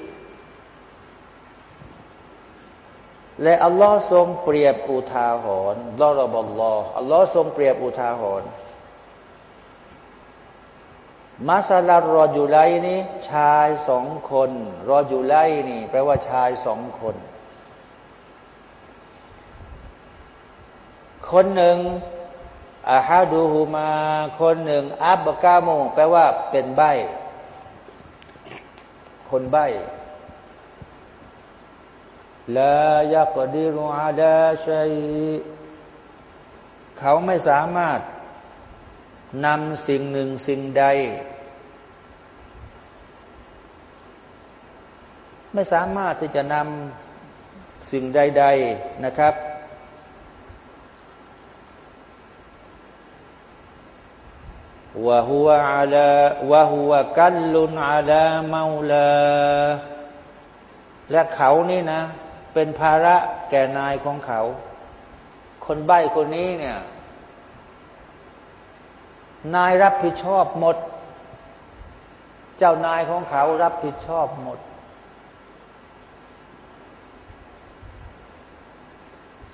และอัลลอฮ์ทรงเปรียบอุทาหรณ์ลอรบัลลออัลลอฮ์ทรงเปรียบอุทาหรณ์มาซาลารอจุไลนี่ชายสองคน รอจุไลนี่แปลว่าชายสองคน คนหนึ่งอาฮาดูฮูมา คนหนึ่งอับบกาโมแปลว่าเป็นใบ คนใบ ลายักดิรุอาดาชัยเขาไม่สามารถนำสิ่งหนึ่งสิ่งใด ไม่สามารถที่จะนำสิ่งใด ๆนะครับวะฮัวอาลาวะฮัวกัลลุนอาลามาลาและเขานี่นะ เป็นภาระแก่นายของเขา คนใบ้คนนี้เนี่ย นายรับผิดชอบหมด เจ้านายของเขารับผิดชอบหมด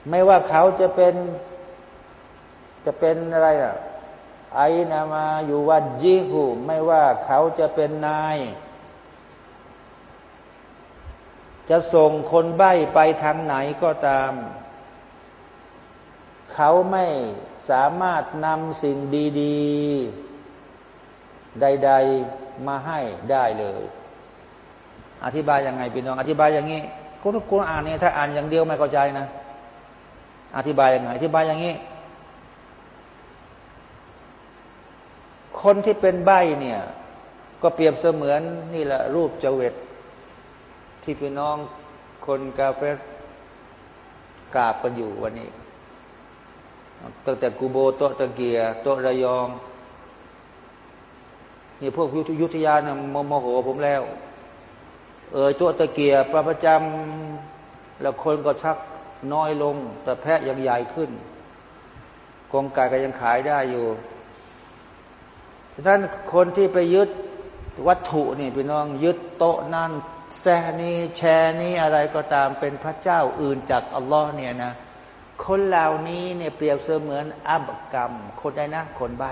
ไม่ว่าเขาจะเป็น จะเป็นอะไรอะไอนามาอยู่วัดจีหูไม่ว่าเขาจะเป็นนาย จะส่งคนใบ้ไปทางไหนก็ตาม เขาไม่สามารถนำสิ่งดี ๆ ใด ๆ มาให้ได้เลย อธิบายยังไงพี่น้อง อธิบายอย่างนี้คุณคุณอ่านเนี่ยถ้าอ่านอย่างเดียวไม่เข้าใจนะ อธิบายยังไง อธิบายอย่างนี้ คนที่เป็นใบ้เนี่ย ก็เปรียบเสมือนนี่แหละรูปเจเวต ที่พี่น้องคนกาเฟสกราบกันอยู่วันนี้ตั้งแต่กูโบโตตะเกียโตระยองนี่พวกยุทธยาเนี่ยโมโหผมแล้ว เออโตตะเกียประประจำแล้วคนก็ชักน้อยลง แต่แพะยังใหญ่ขึ้นกองไก่ก็ยังขายได้อยู่ดังนั้นคนที่ไปยึดวัตถุนี่พี่น้องยึดโต๊ะนั่น แซนี้แชนี้อะไรก็ตามเป็นพระเจ้าอื่นจากอัลลอฮ์เนี่ยนะ คนเหล่านี้เนี่ยเปรียบเสมือนอับกรรม คนได้นะ คนใบ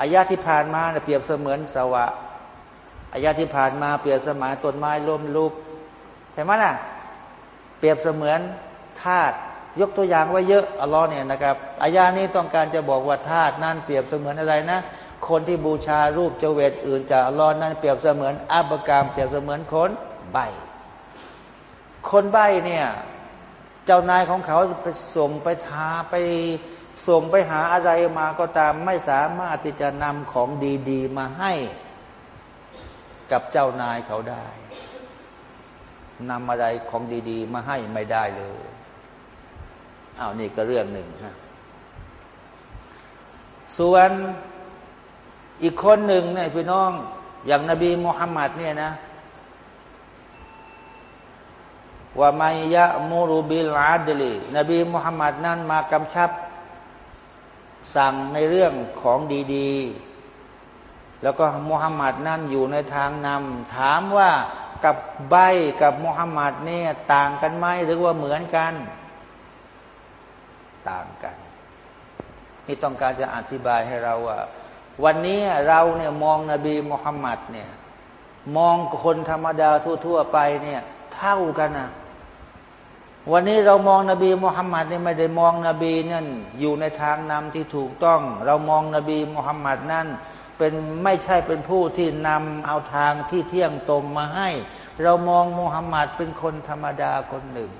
อายาที่ผ่านมาเนี่ยเปรียบเสมือนสวะอายาที่ผ่านมาเปรียบเสมือนต้นไม้ล้มลุกเห็นไหมล่ะ เปรียบเสมือนธาตุยกตัวอย่างไว้เยอะอัลลอฮ์เนี่ยนะครับอายานี้ต้องการจะบอกว่าธาตุนั่นเปรียบเสมือนอะไรนะ คนที่บูชารูปเจเวตอื่นจากอัลลอฮ์นั้นเปรียบเสมือนอับกรรมเปรียบเสมือนคนใบ คนใบเนี่ย เจ้านายของเขาไปส่งไปทาไปส่งไปหาอะไรมาก็ตามไม่สามารถที่จะนำของดี ๆ มาให้กับเจ้านายเขาได้นำอะไรของดี ๆ มาให้ไม่ได้เลยอ้าวนี่ก็เรื่องหนึ่งนะส่วน อีกคนหนึ่งเนี่ยพี่น้อง อย่างนบีมุฮัมมัดเนี่ยนะว่าไมยะมูรุบิลอาดลีนบีมุฮัมมัดนั้นมากำชับ สั่งในเรื่องของดีๆ แล้วก็มุฮัมมัดนั้นอยู่ในทางนำถามว่ากับใบกับมุฮัมมัดเนี่ยต่างกันไหมหรือว่าเหมือนกัน ต่างกัน นี่ต้องการจะอธิบายให้เราว่า วันนี้เราเนี่ยมองนบีมุฮัมมัดเนี่ย มองคนธรรมดาทั่วๆไปเนี่ย เท่ากันนะวันนี้เรามองนบีมุฮัมมัดเนี่ยไม่ได้มองนบีนั่น อยู่ในทางนำที่ถูกต้อง เรามองนบีมุฮัมมัดนั่นเป็นไม่ใช่เป็นผู้ที่นำเอาทางที่เที่ยงตรงมาให้ เรามองมุฮัมมัดเป็นคนธรรมดาคนหนึ่ง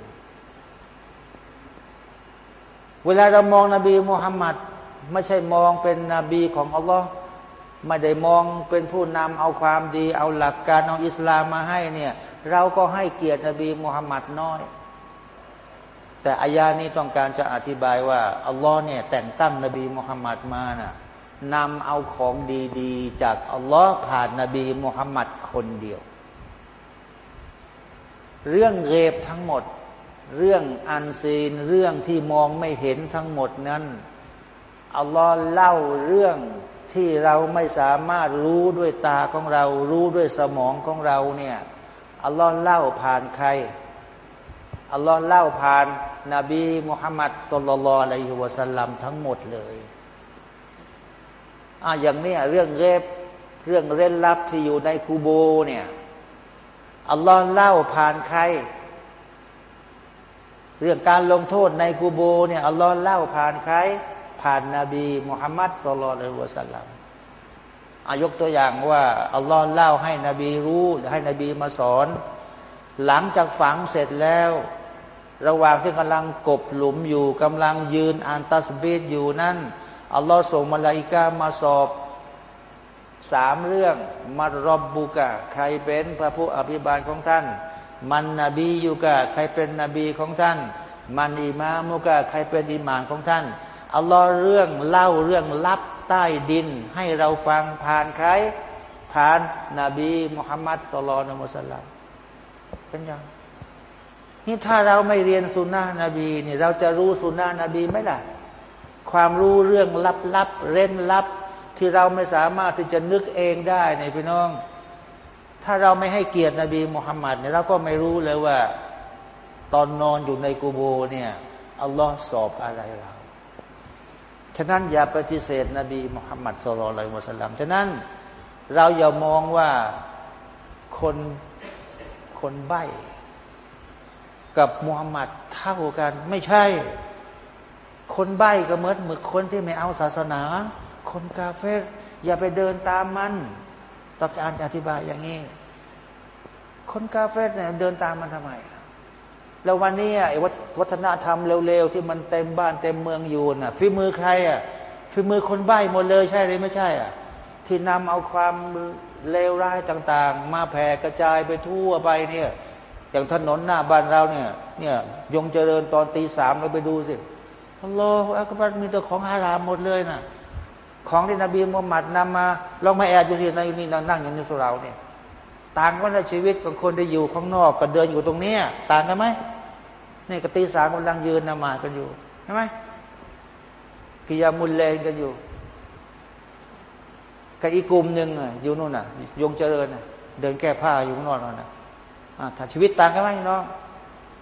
เวลาเรามองนบีมุฮัมมัด ไม่ใช่มองเป็นนบีของอัลลอฮ์ไม่ได้มองเป็นผู้นำเอาความดี เอาหลักการเอาอิสลามมาให้เนี่ย เราก็ให้เกียรตินบีมุฮัมมัดน้อย แต่อายานี้ต้องการจะอธิบายว่าอัลลอฮ์เนี่ยแต่งตั้งนบีมุฮัมมัดมานะ่ะนำเอาของดีๆ จากอัลลอฮ์ผ่านนบีมุฮัมมัดคนเดียว เรื่องเรบทั้งหมด เรื่องอันซีน เรื่องที่มองไม่เห็นทั้งหมดนั้น อัลลอฮ์เล่าเรื่องที่เราไม่สามารถรู้ด้วยตาของเรา รู้ด้วยสมองของเราเนี่ยอัลลอฮ์เล่าผ่านใครอัลลอฮ์เล่าผ่านนาบีมุฮัมมัดสุลลัลอะลัยฮิวะสัลลัมทั้งหมดเลยอ่าอย่างเนี้ยเรื่องเรบเรื่องเร้นลับที่อยู่ในคูโบเนี่ยอัลลอฮ์เล่าผ่านใคร เรื่องการลงโทษในกูโบเนี่ยอัลลอฮ์เล่าผ่านใคร ผ่านนาบีมุฮัมมัดสุลลัลอะลัยฮิวะสัลลัมอายกตัวอย่างว่าอัลลอฮ์เล่าให้นบีรู้ให้นบีมาสอน หลังจากฝังเสร็จแล้ว ระหว่างที่กำลังกบหลุมอยู่กำลังยืนอ่านตัสบีดอยู่นั้นอัลลอฮ์ส่งมาลาอิกามาสอบสามเรื่องมารอบบุกะใครเป็นพระผู้อภิบาลของท่าน มันนบีอยู่กะใครเป็นนบีของท่าน มันอิมามุกะใครเป็นอิหมานของท่าน อัลลอฮ์เรื่องเล่าเรื่องลับใต้ดิน ให้เราฟังผ่านใคร ผ่านนาบีมุฮัมมัดสุลลัลมุสลัมเป็นยังนี่ถ้าเราไม่เรียนสุนนะนบีนี่เราจะรู้สุนนะนบีไหมล่ะ ความรู้เรื่องลับๆเร้นลับ ที่เราไม่สามารถที่จะนึกเองได้ในพี่น้อง ถ้าเราไม่ให้เกียรตินบีมุฮัมมัดเนี่ยเราก็ไม่รู้เลยว่า ตอนนอนอยู่ในกูโบเนี่ยอัลลอฮ์สอบอะไรเรา ฉะนั้นอย่าปฏิเสธนบีมุฮัมมัดสุลลัลมุสลัมฉะนั้นเราอย่ามองว่าคนคนใบ้กับมุฮัมมัดเท่ากัน ไม่ใช่ คนใบ้ก็เหมือนเหมือนคนที่ไม่เอาศาสนา คนกาเฟรอย่าไปเดินตามมันตอบการอธิบายอย่างนี้ คนกาเฟรเนี่ยเดินตามมันทำไม แล้ววันนี้ไอ้วัฒนธรรมเร็วๆที่มันเต็มบ้านเต็มเมืองอยู่น่ะฝีมือใครอะฝีมือคนใบ้หมดเลยใช่หรือไม่ใช่อะที่นำเอาความเลวร้ายต่าง ๆ มาแผ่กระจายไปทั่วไปเนี่ย อย่างถนนหน้าบ้านเราเนี่ย เนี่ย ยงเจริญตอนตีสามเราไปดูสิอัลลอฮฺอักบัรมีแต่ของฮารามหมดเลยน่ะ ของที่นบีมุฮัมมัดนำมาลองมาแอบอยู่ที่ในนี่นั่งอย่างนี้สุราเนี่ย ต่างกันในชีวิตของคนที่อยู่ข้างนอกกับเดินอยู่ตรงนี้ต่างกันไหมนี่กตีสามกำลังยืนนมาดกันอยู่ใช่ไหมกิยามุลเลนกันอยู่กับอีกกลุ่มหนึ่งอยู่นู่นน่ะ ยงเจริญเดินแก้ผ้าอยู่ข้างนอกนั่นนะถ้าชีวิตต่างกันไหมน้อง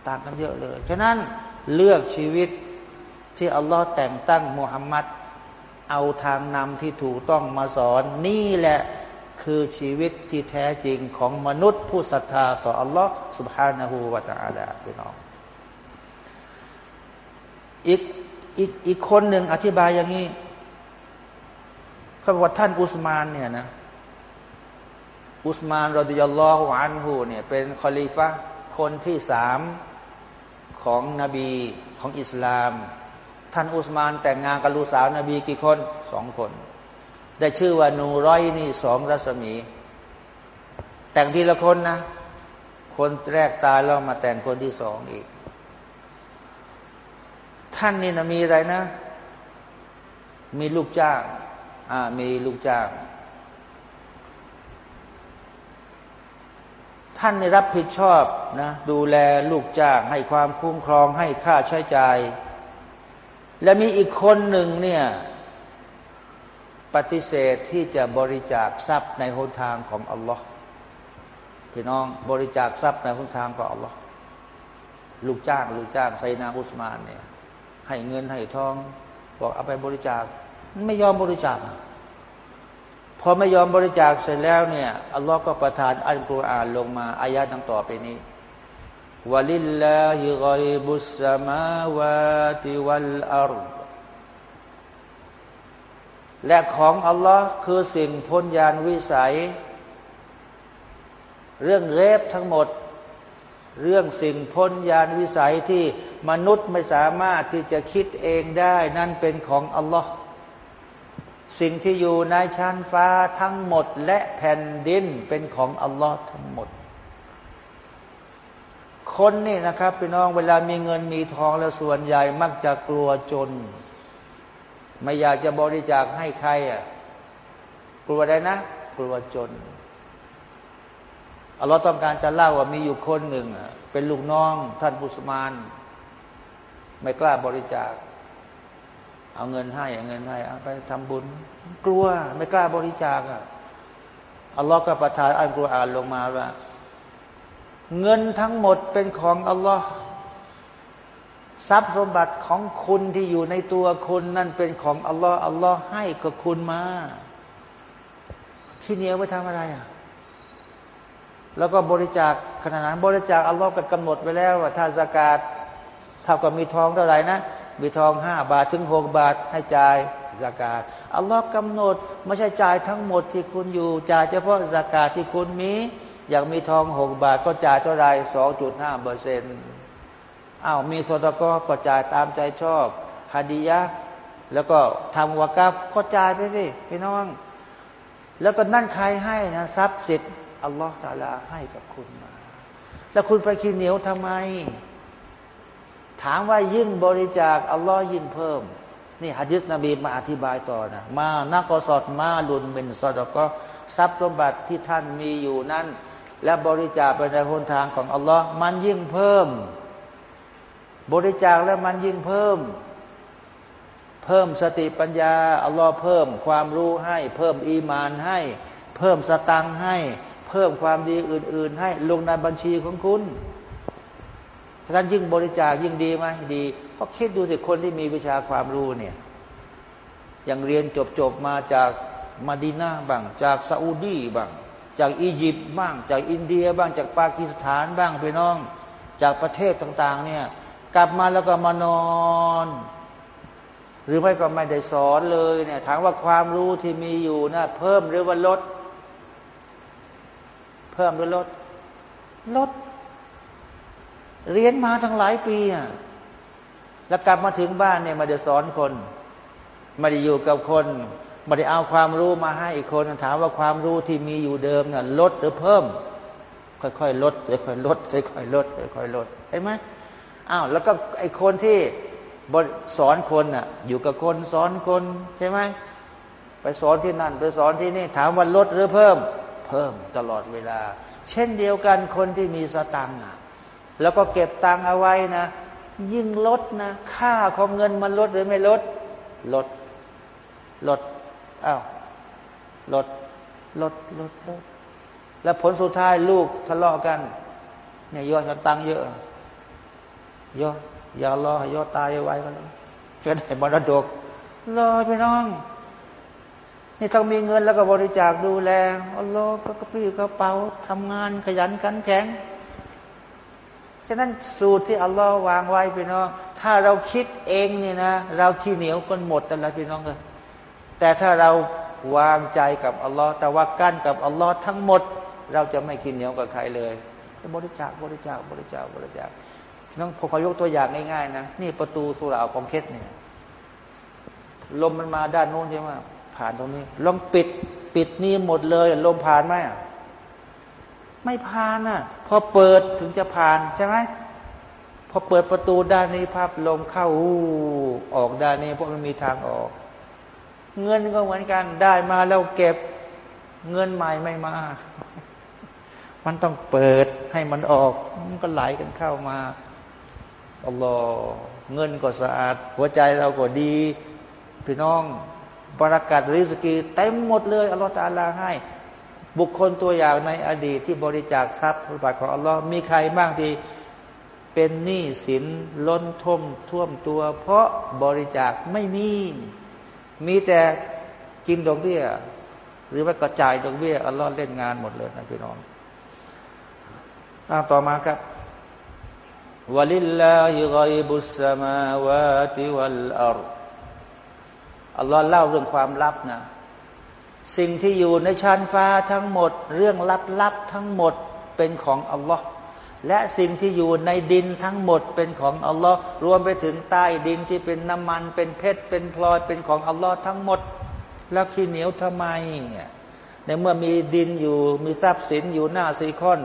ต่างกันเยอะเลยฉะนั้นเลือกชีวิตที่อัลลอฮ์แต่งตั้งมุฮัมมัดเอาทางนำที่ถูกต้องมาสอนนี่แหละ คือชีวิตที่แท้จริงของมนุษย์ผู้ศรัทธาต่ออัลลอฮ์ سبحانه และ تعالى พี่น้องอีกอีกอีกคนหนึ่งอธิบายอย่างนี้เขาบอกว่าท่านอุสมานเนี่ยนะ อุสมานรดิยัลลอฮุอันฮูเนี่ยเป็นคอลีฟะคนที่สามของนบีของอิสลาม ท่านอุสมานแต่งงานกับลูกสาวนาบีกี่คนสองคน ได้ชื่อว่านูร้อยนี่สองรัศมี แต่งทีละคนนะ คนแรกตายแล้วมาแต่งคนที่สองอีก ท่านนี่นะมีอะไรนะ มีลูกจ้างมีลูกจ้าง ท่านได้รับผิดชอบนะ ดูแลลูกจ้าง ให้ความคุ้มครองให้ค่าใช้จ่าย และมีอีกคนหนึ่งเนี่ย ปฏิเสธที่จะบริจาคทรัพย์ในหนทางของอัลลอฮ์พี่น้องบริจาคทรัพย์ในหนทางของอัลลอฮ์ลูกจ้าง ลูกจ้างไซนาอุสมานเนี่ยให้เงินให้ทอง บอกเอาไปบริจาค ไม่ยอมบริจาคพอไม่ยอมบริจาคเสร็จแล้วเนี่ยอัลลอฮ์ก็ประทานอัลกุรอานลงมาอายะดังต่อไปนี้วะลิลลาฮิกอยบุสสมาวาติวัลอาร และของอัลลอฮ์คือสิ่งพ้นยานวิสัย เรื่องเรบทั้งหมด เรื่องสิ่งพ้นยานวิสัยที่มนุษย์ไม่สามารถที่จะคิดเองได้ นั่นเป็นของอัลลอฮ์สิ่งที่อยู่ในชั้นฟ้าทั้งหมด และแผ่นดินเป็นของอัลลอฮ์ทั้งหมด คนนี่นะครับพี่น้องเวลามีเงินมีทองแล้วส่วนใหญ่มักจะกลัวจน ไม่อยากจะบริจาคให้ใครอะกลัวอะไรนะ กลัวจนอัลลอฮ์ต้องการจะเล่าว่ามีอยู่คนหนึ่ง เป็นลูกน้องท่านบุสมาน ไม่กล้าบริจาค เอาเงินให้เอาเงินให้เอาไปทำบุญ กลัวไม่กล้าบริจาคอะอัลลอฮ์ก็ประทานอัลกุรอานลงมาว่า เงินทั้งหมดเป็นของอัลลอฮ์ ทรัพย์สมบัติของคุณที่อยู่ในตัวคุณนั่นเป็นของอัลลอฮ์อัลลอฮ์ให้กับคุณมาที่เนี้ยไว้ทำอะไรอะ แล้วก็บริจาคขนาดนั้นบริจาคอัลลอฮ์ก็กำหนดไว้แล้ว ว่าถ้าสกาดเท่ากับมีทองเท่าไหร่นะมีทองห้าบาทถึงหกบาทให้จ่ายสากาศอัลลอฮ์กำหนดไม่ใช่จ่ายทั้งหมดที่คุณอยู่จ่ายเฉพาะสากาศที่คุณมี อยากมีทองหกบาทก็จ่ายเท่าไรสองจุดห้าเปอร์เซ็นต์ อ้าวมีโซตกก็จ่ายตามใจชอบฮาดียะแล้วก็ทำวากับก็จ่ายไปสิพี่น้อง แล้วก็นั่นใครให้นะทรัพย์สิทธิ์อัลลอฮ์ตาลาให้กับคุณมา แล้วคุณไปขี้เหนียวทำไม ถามว่ายิ่งบริจาคอัลลอฮ์ยิ่งเพิ่ม นี่ฮะดิษนบีมาอธิบายต่อนะมานักสอดมาลุนเป็นสอดก็ทรัพย์สมบัติที่ท่านมีอยู่นั้น และบริจาคไปในหนทางของอัลลอฮ์มันยิ่งเพิ่ม บริจาคแล้วมันยิ่งเพิ่ม เพิ่มสติปัญญาอัลลอฮ์เพิ่มความรู้ให้ เพิ่มอีมานให้ เพิ่มสตังให้ เพิ่มความดีอื่น ๆ ให้ลงในบัญชีของคุณท่านยิ่งบริจาคยิ่งดีไหมดีเพราะคิดดูสิคนที่มีวิชาความรู้เนี่ยอย่างเรียนจบจบมาจากมาดีนาบ้าง จากซาอุดีบ้าง จากอียิปต์บ้าง จากอินเดียบ้างจากปากีสถานบ้างพี่น้อง จากประเทศต่าง ๆ เนี่ย กลับมาแล้วก็มานอน หรือไม่ก็ไม่ได้สอนเลยเนี่ยถามว่าความรู้ที่มีอยู่นะเพิ่มหรือว่าลด เพิ่มหรือลด ลด เรียนมาทั้งหลายปีอะแล้วกลับมาถึงบ้านเนี่ยมาได้สอนคนไม่ได้อยู่กับคนไม่ได้เอาความรู้มาให้อีกคนถามว่าความรู้ที่มีอยู่เดิมเนี่ยลดหรือเพิ่ม ค่อยๆลดค่อยๆลดค่อยๆลดค่อยๆลดเห็นไหม อ้าวแล้วก็ไอ้คนที่สอนคนน่ะ อยู่กับคนสอนคนใช่ไหมไปสอนที่นั่น ไปสอนที่นี่ ถามว่าลดหรือเพิ่ม เพิ่มตลอดเวลา เช่นเดียวกันคนที่มีสตังค์อะแล้วก็เก็บตังค์เอาไว้นะ ยิ่งลดนะค่าของเงินมันลดหรือไม่ลด ลด ลดอ้าวลด ลดลดลด แล้วผลสุดท้ายลูกทะเลาะกันเนี่ยยอดฉันตังเยอะ ยออย่ารอให้ยอตายไว้ก็แล้วจะได้มรดกรอไปน้อง นี่ต้องมีเงินแล้วก็บริจาคดูแลอัลลอฮ์ก็กระปี้กระเป๋าทำงานขยันขันแข็งฉะนั้นสูตรที่อัลลอฮ์วางไว้พี่น้อง ถ้าเราคิดเองนี่นะ เราขี้เหนียวกันหมดแต่ละพี่น้องเลยแต่ถ้าเราวางใจกับอัลลอฮ์แต่ว่ากั้นกับอัลลอฮ์ทั้งหมด เราจะไม่ขี้เหนียวกับใครเลยบริจาคบริจาคบริจาคบริจาค น้องผมขอยกตัวอย่างง่ายๆนะนี่ประตูสุราของเคสเนี่ย ลมมันมาด้านโน้นใช่ไหมผ่านตรงนี้ ลองปิดปิดนี่หมดเลย ลมผ่านไหมไม่ผ่านอะ พอเปิดถึงจะผ่านใช่ไหมพอเปิดประตูด้านนี้ภาพลมเข้าอออกด้านนี้เพราะมันมีทางออก เงินก็เหมือนกันได้มาแล้วเก็บเงินใหม่ไม่มา มันต้องเปิดให้มันออก มันก็ไหลกันเข้ามา อัลลอฮ์เงินก็สะอาด หัวใจเราก็ดี พี่น้องบรากัดริสกีเต็มหมดเลยอัลลอฮ์ตาลาให้ บุคคลตัวอย่างในอดีตที่บริจาคทรัพย์บาทของอัลลอฮ์มีใครบ้างที่เป็นหนี้สินล้นท่วมท่วมตัว เพราะบริจาคไม่มี มีแต่กินดอกเบี้ย หรือว่ากระจายดอกเบี้ยอัลลอฮ์เล่นงานหมดเลยนะพี่น้องต่อมาครับ วะลิลลาฮิกอยบุสมาวาติวัลอัลอัลลอฮ์เล่าเรื่องความลับนะ สิ่งที่อยู่ในชั้นฟ้าทั้งหมด เรื่องลับๆทั้งหมดเป็นของอัลลอฮ์และสิ่งที่อยู่ในดินทั้งหมดเป็นของอัลลอฮ์รวมไปถึงใต้ดินที่เป็นน้ำมันเป็นเพชรเป็นพลอยเป็นของอัลลอฮ์ทั้งหมด แล้วขี้เหนียวทำไมในเมื่อมีดินอยู่มีทรัพย์สินอยู่หน้าซีคอน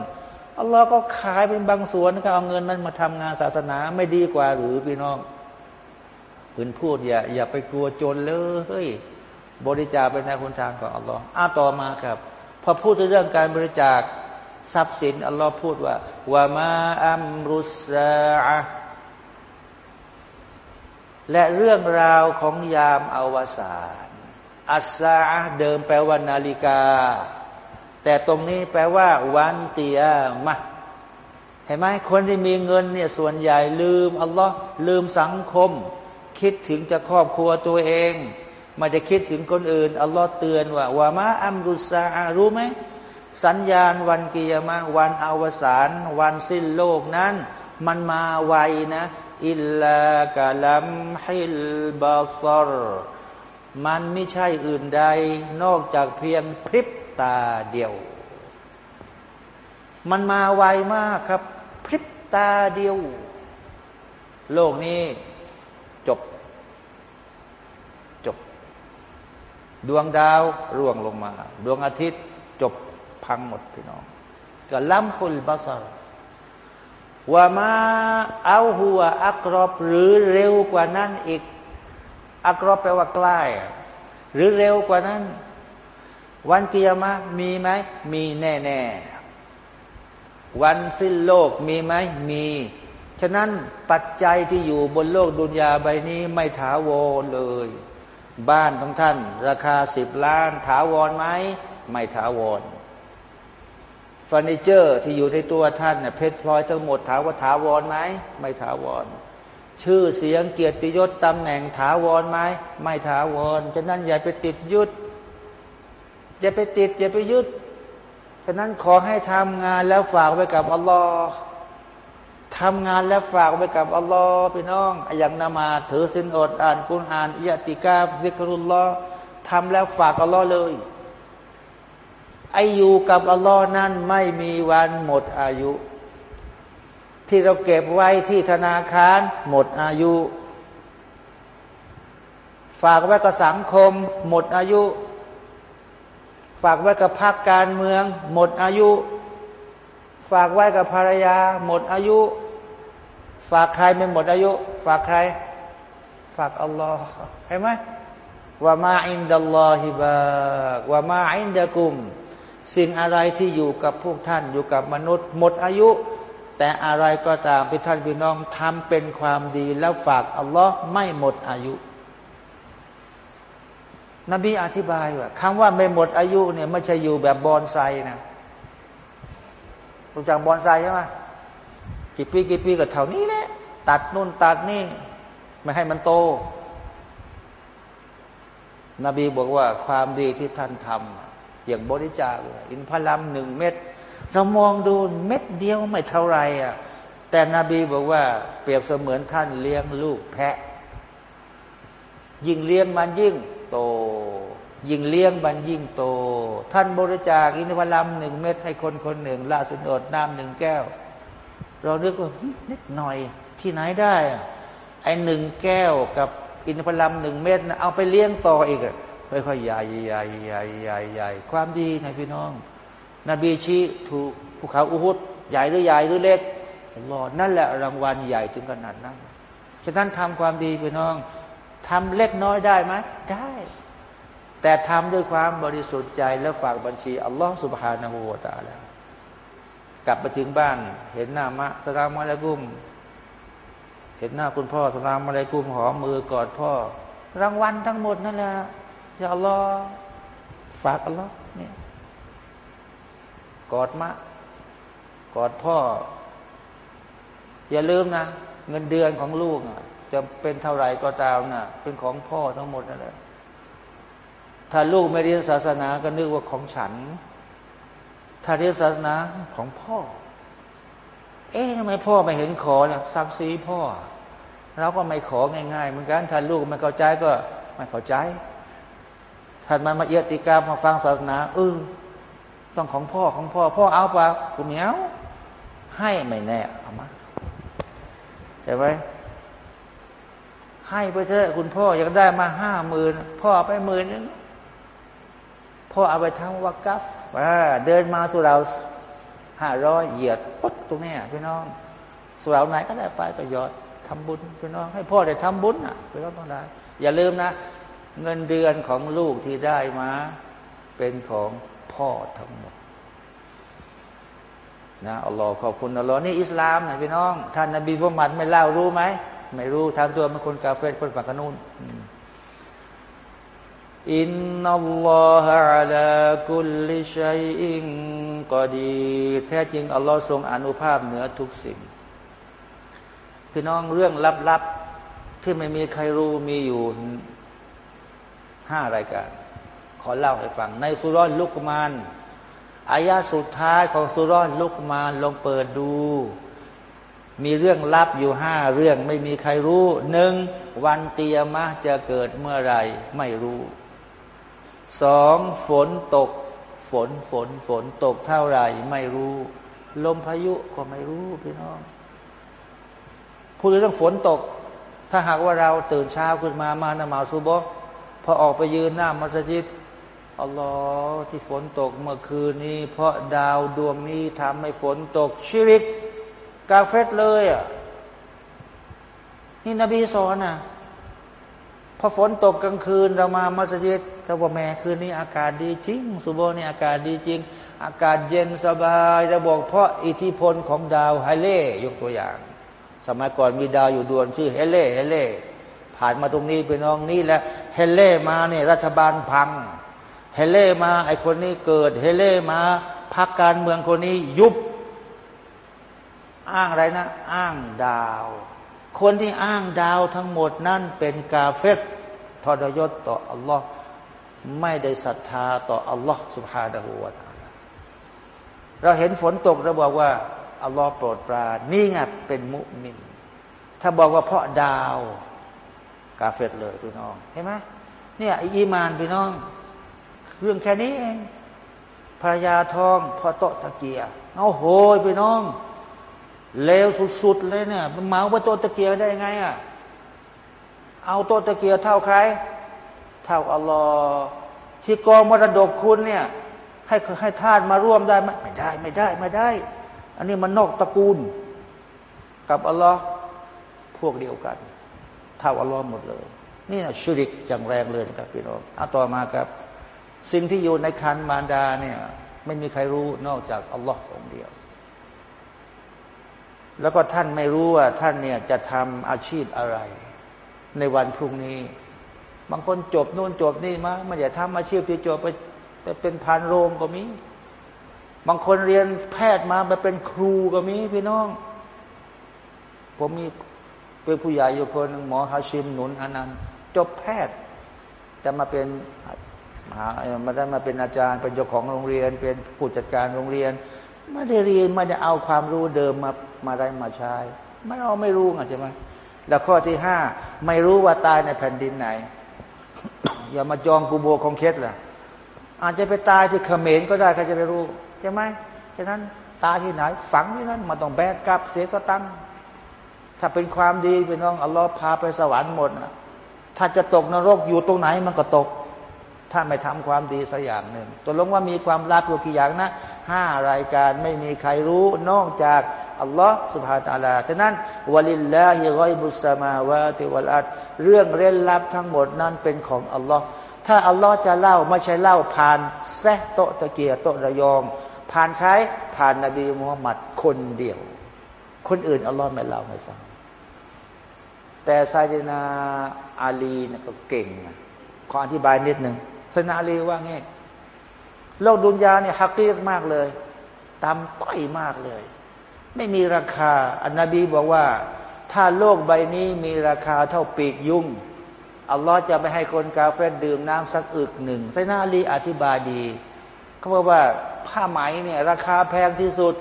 อัลลอฮ์ก็ขายเป็นบางส่วนก็เอาเงินนั้นมาทำงานศาสนาไม่ดีกว่า หรือพี่น้องพื้นพูดอย่าอย่าไปกลัวจนเลยบริจาคไปในคนทางของอัลลอฮ์อ้าต่อมาครับ พอพูดถึงเรื่องการบริจาคทรัพย์สินอัลลอฮ์พูดว่าวามาอัมรุสาและเรื่องราวของยามอวสานอัสซาเดิมแปลว่านาฬิกา แต่ตรงนี้แปลว่า วันเตียมะเห็นไหมคนที่มีเงินเนี่ยส่วนใหญ่ลืมอัลลอฮ์ลืมสังคม คิดถึงจะครอบครัวตัวเองไม่จะคิดถึงคนอื่น อัลลอฮ์เตือนว่าวามาอัมรุสารู้ไหมสัญญาณวันกิยามะวันอวสานวันสิ้นโลกนั้น มันมาไวนะ อิลลากะลัมฮิลบาซรมันไม่ใช่อื่นใด นอกจากเพียงพริบ ตาเดียว มันมาไวมากครับ พริบตาเดียว โลกนี้จบ จบ ดวงดาวร่วงลงมา ดวงอาทิตย์จบพังหมดพี่น้องก็ล้ำคุลบาซาว่ามาเอาหัวอักรอบหรือเร็วกว่านั้นอีก อักรอบแปลว่าใกล้ หรือเร็วกว่านั้น วันเกียรมามีไหม มีแน่แน่วันสิ้นโลกมีไหม มี ฉะนั้นปัจจัยที่อยู่บนโลกดุนยาใบนี้ไม่ถาวรเลย บ้านของท่าน ราคาสิบล้านถาวรไหม ไม่ถาวรเฟอร์นิเจอร์ที่อยู่ในตัวท่านเนี่ยเพชรพลอยทั้งหมดถาวรถาวรไหม ไม่ถาวร ชื่อเสียงเกียรติยศตำแหน่งถาวรไหม ไม่ถาวร ฉะนั้นอย่าไปติดยุด อย่าไปติด อย่าไปยุดฉะนั้นขอให้ทำงานแล้วฝากไว้กับอัลลอฮ์ทำงานแล้วฝากไว้กับอัลลอฮ์พี่น้อง อย่างนามาถือสินอด อ่านกุณอ่านอิยติกาซิกรุลลอฮ์ทำแล้วฝากอัลลอฮ์เลย ไออยู่กับอัลลอฮ์นั้นไม่มีวันหมดอายุ ที่เราเก็บไว้ที่ธนาคารหมดอายุ ฝากไว้กับสังคม หมดอายุ ฝากไว้กับพรรคการเมือง หมดอายุ ฝากไว้กับภรรยา หมดอายุ ฝากใครไม่หมดอายุ ฝากใคร ฝากอัลลอฮ์เห็นไหมว่ามาอินดัลลอฮิบากว่ามาอินดะกุม สิ่งอะไรที่อยู่กับพวกท่านอยู่กับมนุษย์ หมดอายุ แต่อะไรก็ตามพี่ท่านพี่น้องทำเป็นความดี แล้วฝากอัลลอฮ์ไม่หมดอายุ นบีอธิบายว่าคำว่าไม่หมดอายุเนี่ยไม่ใช่อยู่แบบบอนไซนะรู้จักบอนไซใช่ไหมกี่ปีกี่ปีก็เท่านี้แหละตัดนู่นตัดนี่ ไม่ให้มันโต นบีบอกว่าความดีที่ท่านทำอย่างบริจาคอินพลัมหนึ่งเม็ดเรามองดูเม็ดเดียวไม่เท่าไรอะ แต่นบีบอกว่า เปรียบเสมือนท่านเลี้ยงลูกแพะ ยิ่งเลี้ยงมันยิ่ง โต ยิ่งเลี้ยงมันยิ่งโต ท่านบริจาคอินทผลัมหนึ่งเม็ดให้คนคนหนึ่งล่าสุดอดน้ำหนึ่งแก้ว เรานึกว่านิดหน่อยที่ไหนได้ไอหนึ่งแก้วกับอินทผลัมหนึ่งเม็ดเอาไปเลี้ยงต่ออีกค่อยๆใหญ่ใหญ่ใหญ่ใหญ่ใหญ่ความดีไงพี่น้อง นบีชี้ถูกภูเขาอุฮุดใหญ่หรือใหญ่หรือเล็กรอนั่นแหละรางวัลใหญ่ถึงขนาดนั้นฉะนั้นทำความดีพี่น้อง ทำเล็กน้อยได้ไหมได้ แต่ทำด้วยความบริสุทธิ์ใจแล้วฝากบัญชีอัลลอฮฺสุบฮานาหูวตาแล้วกลับไปถึงบ้าน เห็นหน้ามะสลามอะลัยกุม เห็นหน้าคุณพ่อสลามอะลัยกุมหอมมือกอดพ่อ รางวัลทั้งหมดนั่นแหละยาอัลลอฮ์ฝากอัลลอฮ์เนี่ยกอดมะ กอดพ่อ อย่าลืมนะ เงินเดือนของลูก จะเป็นเท่าไหร่ก็ตามนะ่ะ เป็นของพ่อทั้งหมดนั่นแหละถ้าลูกไม่เรียนศาสนาก็นึกว่าของฉัน ถ้าเรียนศาสนาของพ่อ เอ๊ะทำไมพ่อไม่เห็นขอล่ะซักซีพ่อ เราก็ไม่ของ่ายๆเหมือนกันถ้าลูกไม่เข้าใจก็ไม่เข้าใจท่านมามาเอียติกามาฟังศาสนาเออต้องของพ่อของพ่อ พ่อเอาปะกูเหมียวให้ไม่แน่เอามาใช่ไหม ให้ไปเถอะคุณพ่ออยากได้มาห้าหมื่นพ่อเอาไปหมื่นนึงพ่อเอาไปทำวักกัฟว่าเดินมาสุราห้าร้อยเหยียดปุ๊บตรงนี้พี่น้องสุราไหนก็ได้ไปประโยชน์ทำบุญพี่น้อง ให้พ่อได้ทำบุญอะพี่น้องต้องได้อย่าลืมนะ เงินเดือนของลูกที่ได้มา เป็นของพ่อทั้งหมดนะอัลลอฮ์ขอบคุณอัลลอฮ์นี่อิสลามนะพี่น้อง ท่านนบีมุฮัมมัดไม่เล่ารู้ไหม ไม่รู้ทำตัวเป็นคนกาเฟตคนฝั่งนู้นอินนัลลอฮะอัลากุลลิชัยอิงกอดีแท้จริง อัลลอฮ์ทรงอนุภาพเหนือทุกสิ่ง พี่น้องเรื่องลับๆ ที่ไม่มีใครรู้มีอยู่ห้ารายการ ขอเล่าให้ฟัง ในสุรอนลุกมานอายาสุดท้ายของสุรอนลุกมานลองเปิดดู มีเรื่องลับอยู่ห้าเรื่องไม่มีใครรู้หนึ่งวันเตียมะจะเกิดเมื่อไรไม่รู้สองฝนตก ฝนฝนฝนตกเท่าไรไม่รู้ ลมพายุก็ไม่รู้พี่น้องพูดเรื่องฝนตก ถ้าหากว่าเราตื่นเช้าขึ้นมามานมาซูบกพอออกไปยืนหน้ามัสยิดอัลลอฮ์ที่ฝนตกเมื่อคืนนี้ เพราะดาวดวงนี้ทำให้ฝนตกชิริก กาเฟตเลยอะนี่นบีสอนอะพอฝนตกกลางคืนเรามามัสยิดแต่ว่าแม่คืนนี้อากาศดีจริง สุโบนี่อากาศดีจริง อากาศเย็นสบายจะบอกเพราะอิทธิพลของดาวไฮเล่ยกตัวอย่าง สมัยก่อนมีดาวอยู่ดวงชื่อเฮเล่เฮเล่ผ่านมาตรงนี้ไปน้องนี่แหละเฮเล่มาเนี่ยรัฐบาลพังเฮเล่มาไอคนนี้เกิดเฮเล่มาพักการเมืองคนนี้ยุบ อ้างอะไรนะ อ้างดาว คนที่อ้างดาวทั้งหมดนั่นเป็นกาเฟสทรยศต่ออัลลอฮ์ไม่ได้ศรัทธาต่ออัลลอฮ์สุบฮาดะฮูวาตาเราเห็นฝนตกเราบอกว่าอัลลอฮ์โปรดปรานนี่ไงเป็นมุมิน ถ้าบอกว่าเพราะดาว กาเฟตเลยพี่น้องเห็นไหมเนี่ยอีมานพี่น้อง เรื่องแค่นี้เองภรรยาทองพอโตตะเกียเอาโหยพี่น้อง เลวสุดๆเลยเนี่ยมันเมาว่าโตตะเกียได้ยังไงอะเอาโตตะเกียเท่าใคร เท่าอัลลอฮ์ที่กองมรดกคุณเนี่ยให้ให้ทาสมาร่วมได้ไหมไม่ได้ไม่ได้ไม่ได้ อันนี้มันนอกตระกูล กับอัลลอฮ์พวกเดียวกัน เท่าอัลลอฮ์หมดเลย นี่นะชุริกจังแรงเลยครับพี่น้องเอาต่อมาครับ สิ่งที่อยู่ในคันมารดาเนี่ย ไม่มีใครรู้นอกจากอัลลอฮ์องเดียว แล้วก็ท่านไม่รู้ว่าท่านเนี่ยจะทำอาชีพอะไร ในวันพรุ่งนี้ บางคนจบโน่นจบนี่มาไม่ได้ทำอาชีพที่จบไปไปเป็นพานโรงก็มี บางคนเรียนแพทย์มาไปเป็นครูก็มีพี่น้อง ผมมีเป็นผู้ใหญ่อยู่คนหนึ่งหมอฮาชิมหนุนอนันต์จบแพทย์จะมาเป็นมามาได้มาเป็นอาจารย์เป็นเจ้าของโรงเรียน เป็นผู้จัดการโรงเรียน ไม่ได้เรียนไม่ได้เอาความรู้เดิมมา มาได้มาใช้ ไม่เอาไม่รู้ใช่ไหมแล้วข้อที่ห้าไม่รู้ว่าตายในแผ่นดินไหน อย่ามาจองกูโบคองเคสล่ะ อาจจะไปตายที่เขมรก็ได้ใครจะไปรู้ใช่ไหมฉะนั้นตายที่ไหน ฝังที่นั้นมาต้องแบกกลับเสียสตังถ้าเป็นความดีเป็นน้องอัลลอฮ์พาไปสวรรค์หมดนะถ้าจะตกนรกอยู่ตรงไหนมันก็ตก ถ้าไม่ทำความดีสักอย่างหนึ่งตัวลงว่ามีความลับอยู่กี่อย่างนะห้ารายการไม่มีใครรู้นอกจากอัลลอฮ์สุบฮาตาลาฉะนั้นวลิลลาฮิรอยบุสมาวาติวัลอัดเรื่องเร้นลับทั้งหมดนั้นเป็นของอัลลอฮ์ถ้าอัลลอฮ์จะเล่าไม่ใช่เล่าผ่านแซโตตะเกียโตระยอง ผ่านใครผ่านนบีมุฮัมมัดคนเดียว คนอื่นอัลลอฮ์ไม่เล่าให้ฟังแต่ไซดีนาอาลีนี่ยก็เก่งนะขออธิบายนิดหนึ่ง ไซนาลีว่าไงโลกดุนยาเนี่ยฮักกีกมากเลยตามต้อยมากเลย ไม่มีราคา อันนบีบอกว่า ถ้าโลกใบนี้มีราคาเท่าปีกยุ่งอัลลอฮ์จะไม่ให้คนกาเฟดื่มน้ำสักอึกหนึ่งไซนาลีอธิบายดีเขาบอกว่าผ้าไหมเนี่ย ราคาแพงที่สุด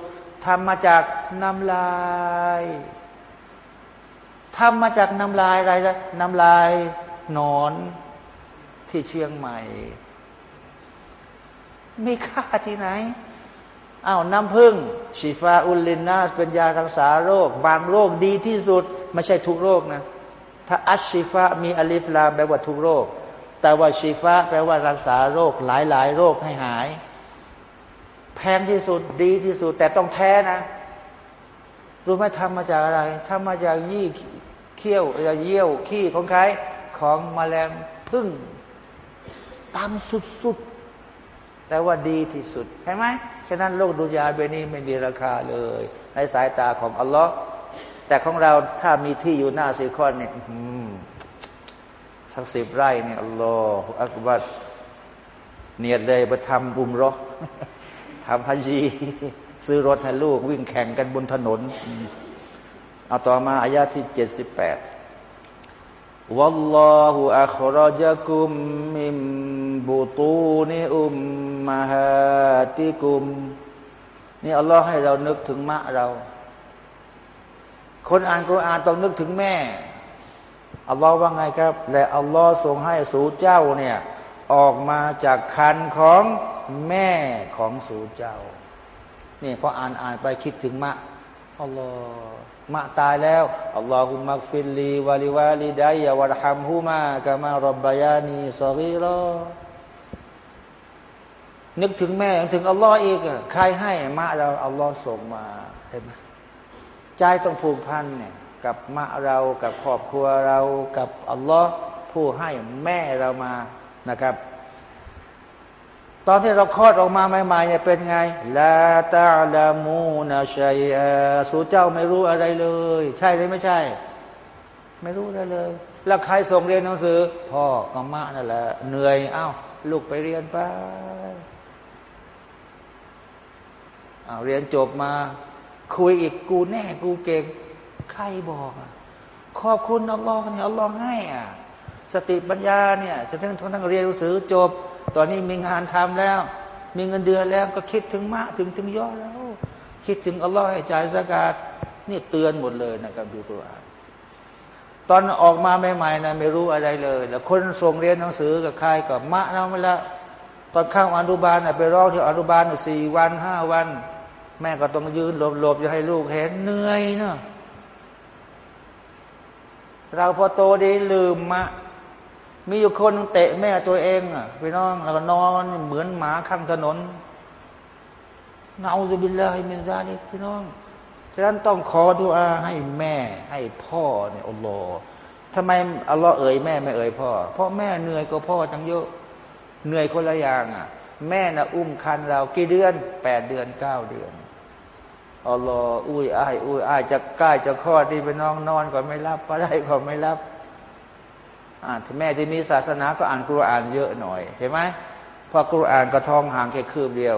ทำมาจากน้ำลายทำมาจากน้ำลายอะไรนะน้ำลาย หนอน ที่เชียงใหม่ มีค่าที่ไหนอ้าวน้ำพึ่งชีฟาอุลลินนาเป็นยารักษาโรค บางโรคดีที่สุด ไม่ใช่ทุกโรคนะ ถ้าอัชชีฟามีอลิฟลาแปลว่าทุกโรค แต่ว่าชีฟาแปลว่ารักษาโรค หลายหลายโรคให้หาย แพงที่สุดดีที่สุด แต่ต้องแท้นะ รู้ไหมทำมาจากอะไรทำมาจากยี่เขี้ยวเยี่ยวขี้ของใครของมแมลงพึ่ง ตามสุดๆ แต่ว่าดีที่สุดเห็นไหมฉะนั้นโลกดุนยาเบนี้ไม่มีราคาเลย ในสายตาของอัลลอฮ์แต่ของเราถ้ามีที่อยู่หน้าซิคอนเนี่ยสักสิบไร่เนี่ยอัลลอฮฺอักบัดเนียดเลยไปทำบุมรอทำฮัจีซื้อรถให้ลูกวิ่งแข่งกันบนถนน เอาต่อมาอายาที่เจ็ดสิบแปด والله أخرجكم من بطون أمهاتكم นี่อัลลอฮ์ให้เรานึกถึงมะเรา คนอ่านกุรอานต้องนึกถึงแม่ อัลลอฮ์ว่าไงครับ และอัลลอฮ์ทรงให้สูเจ้าเนี่ย ออกมาจากคันของแม่ของสูเจ้า นี่พออ่านอ่านไปคิดถึงมะ อัลลอฮ์มาตายแล้วอัลลอฮุมักฟิลลีวาลิวาลิดัยวะรฮัมฮุมากามารบบายานีสอรีรอนึกถึงแม่ถึงอัลลอฮ์อีกใครให้มาเราอัลลอฮ์ส่งมาเห็นไหมใจต้องผูกพันเนี่ยกับมาเรากับครอบครัวเรากับอัลลอฮ์ผู้ให้แม่เรามานะครับ ตอนที่เราคลอดออกมาใหม่ๆเนี่ยเป็นไงลาตาลามูนาชัยสูเจ้าไม่รู้อะไรเลย ใช่หรือไม่ใช่ ไม่รู้อะไรเลย แล้วใครส่งเรียนหนังสือ พ่อกับมะนั่นแหละเหนื่อยเอ้าลูกไปเรียนไปเอาเรียนจบมา คุยอีกกูแน่กูเก่งใครบอกอะขอบคุณอัลลอฮ์เนี่ยอัลลอฮ์ให้อะสติปัญญาเนี่ยจะต้องทั้งเรียนหนังสือจบ ตอนนี้มีงานทำแล้ว มีเงินเดือนแล้วก็คิดถึงมะถึงถึงย่อแล้ว คิดถึงอัลลอฮ์ให้จ่ายสกาดนี่เตือนหมดเลยนะครับดูกุรอานตอนออกมาใหม่ๆนะไม่รู้อะไรเลย แล้วคนส่งเรียนหนังสือกับใครกับมะนะมาละตอนข้างอนุบาลนะไปร้องที่อนุบาลสี่วันห้าวัน แม่ก็ต้องยืนหลบๆจะให้ลูกเห็นเหนื่อยเนาะเราพอโตดีลืมมะ มีอยู่คนเตะแม่ตัวเองอะพี่น้อง แล้วก็นอนเหมือนหมาข้างถนนเนาอุบิลลาฮิมินซาลิพี่น้องฉะนั้นต้องขอดุอาให้แม่ให้พ่อเนี่ยอัลลอฮ์ทำไมอัลลอฮ์เอ่ยแม่ไม่เอ่ยพ่อเพราะแม่เหนื่อยกว่าพ่อจังเยอะเหนื่อยคนละอย่างอะ แม่น่ะอุ้มคันเรากี่เดือนแปดเดือนเก้าเดือนอัลลอฮ์อุ้ยอ้ายอุ้ยอ้ายจะใกล้จะคลอดที่ไปน้องนอนก็ไม่รับก็ได้ก็ไม่รับ อ่าแม่ที่มีศาสนาก็อ่านกุรอานเยอะหน่อยเห็นไหมพอกุรอานก็ท้องห่างแค่คืบเดียว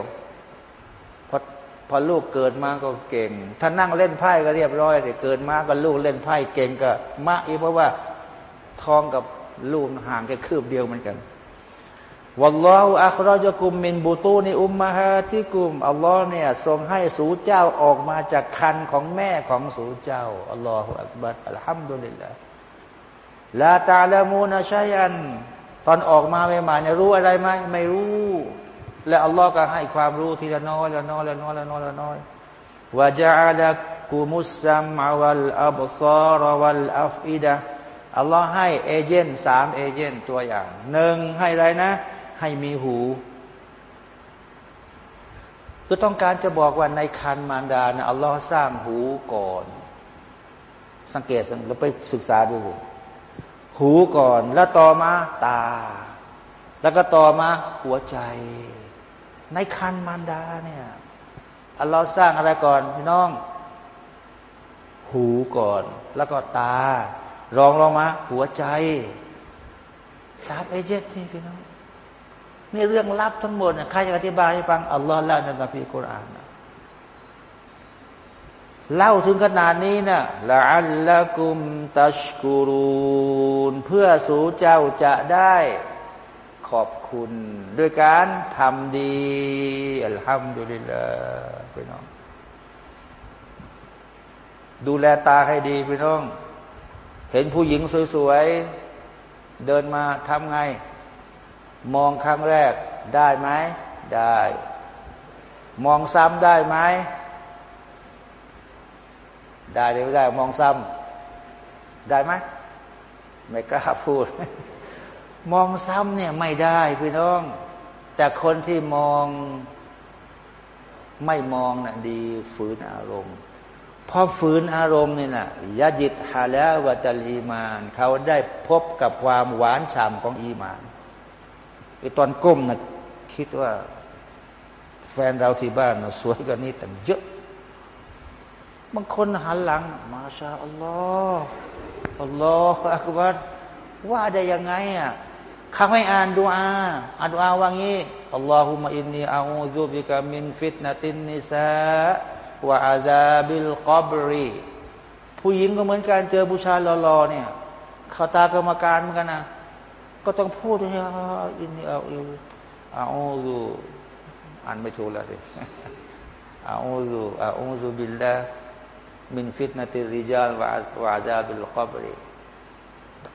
พอพอลูกเกิดมาก็เก่ง ถ้านั่งเล่นไพ่ก็เรียบร้อยแต่เกิดมาก็ลูกเล่นไพ่เก่งก็มะอีเพราะว่าท้องกับลูกห่างแค่คืบเดียวเหมือนกันวัลลอฮฺอัครจกุมมินบูตูในอุมมาฮาที่กุมอัลลอฮ์เนี่ยทรงให้สูเจ้าออกมาจากคันของแม่ของสูเจ้าอัลลอฮฺอักบัดอัลฮัมดุลิลละ ลาตาลามูนาชัยัน ตอนออกมาใหม่ๆเนี่ยรู้อะไรไหมไม่รู้ และอัลลอฮ์ก็ให้ความรู้ทีละน้อยละน้อยละน้อยละน้อยละน้อยว่าจะอาลักุมุสซัมมาวัลอับซารวัลอัฟอิดะอัลลอฮ์ให้เอเจนต์สามเอเจนต์ตัวอย่างหนึ่งให้อะไรนะ ให้มีหูก็ต้องการจะบอกว่าในคันมารดานะอัลลอฮ์สร้างหูก่อน สังเกตเราไปศึกษาดูสิ หูก่อน แล้วต่อมาตา แล้วก็ต่อมาหัวใจ ในคันมารดาเนี่ยอัลลอฮ์สร้างอะไรก่อนพี่น้อง หูก่อน แล้วก็ตา รองลงมา หัวใจสามเอเจนต์ที่พี่น้องนี่เรื่องลับทั้งหมดใครจะอธิบายให้ฟังอัลลอฮ์เล่าในคัมภีร์กุรอาน เล่าถึงขนาดนี้นะละอัลละกุมตัชกูรูนเพื่อสู่เจ้าจะได้ขอบคุณด้วยการทำดีอัลฮัมดุลิลลาห์พี่น้อง ดูแลตาให้ดีพี่น้อง เห็นผู้หญิงสวยๆ เดินมาทำไง มองครั้งแรกได้ไหม ได้ มองซ้ำได้ไหม ได้หรือไม่ได้มองซ้ำได้ไหมไม่กล้าพูด มองซ้ำเนี่ยไม่ได้พี่น้อง แต่คนที่มองไม่มองนะ่ะดีฝืนอารมณ์พอฝืนอารมณ์นี่นะยาจิตฮาแล้ววัตลีมาน เขาได้พบกับความหวานฉ่ำของอีมานไอตอนก้มนะคิดว่า แฟนเราที่บ้านนะสวยกว่านี้แต่เยอะ บางคนหันหลัง มาชาอัลลอฮ์อัลลอฮ์อักบัรว่าได้ยังไงอะเขาไม่อ่านดูอาอ่านดูอาว่างี้อัลลอฮุมะอินนีอาอูซุบิกามินฟิตนาตินนิซาวะอาซาบิลกอบรีผู้หญิงก็เหมือนกันเจอผู้ชายหล่อๆเนี่ยเขาตากรรมการเหมือนกันนะก็ต้องพูดให้อินนีเอาอูอาอูซูอ่านไม่ถูกแล้วสิอาอูซูอาอูซูบิลลา มินฟิตนาติริจาลวะวาจาบิลกอบรี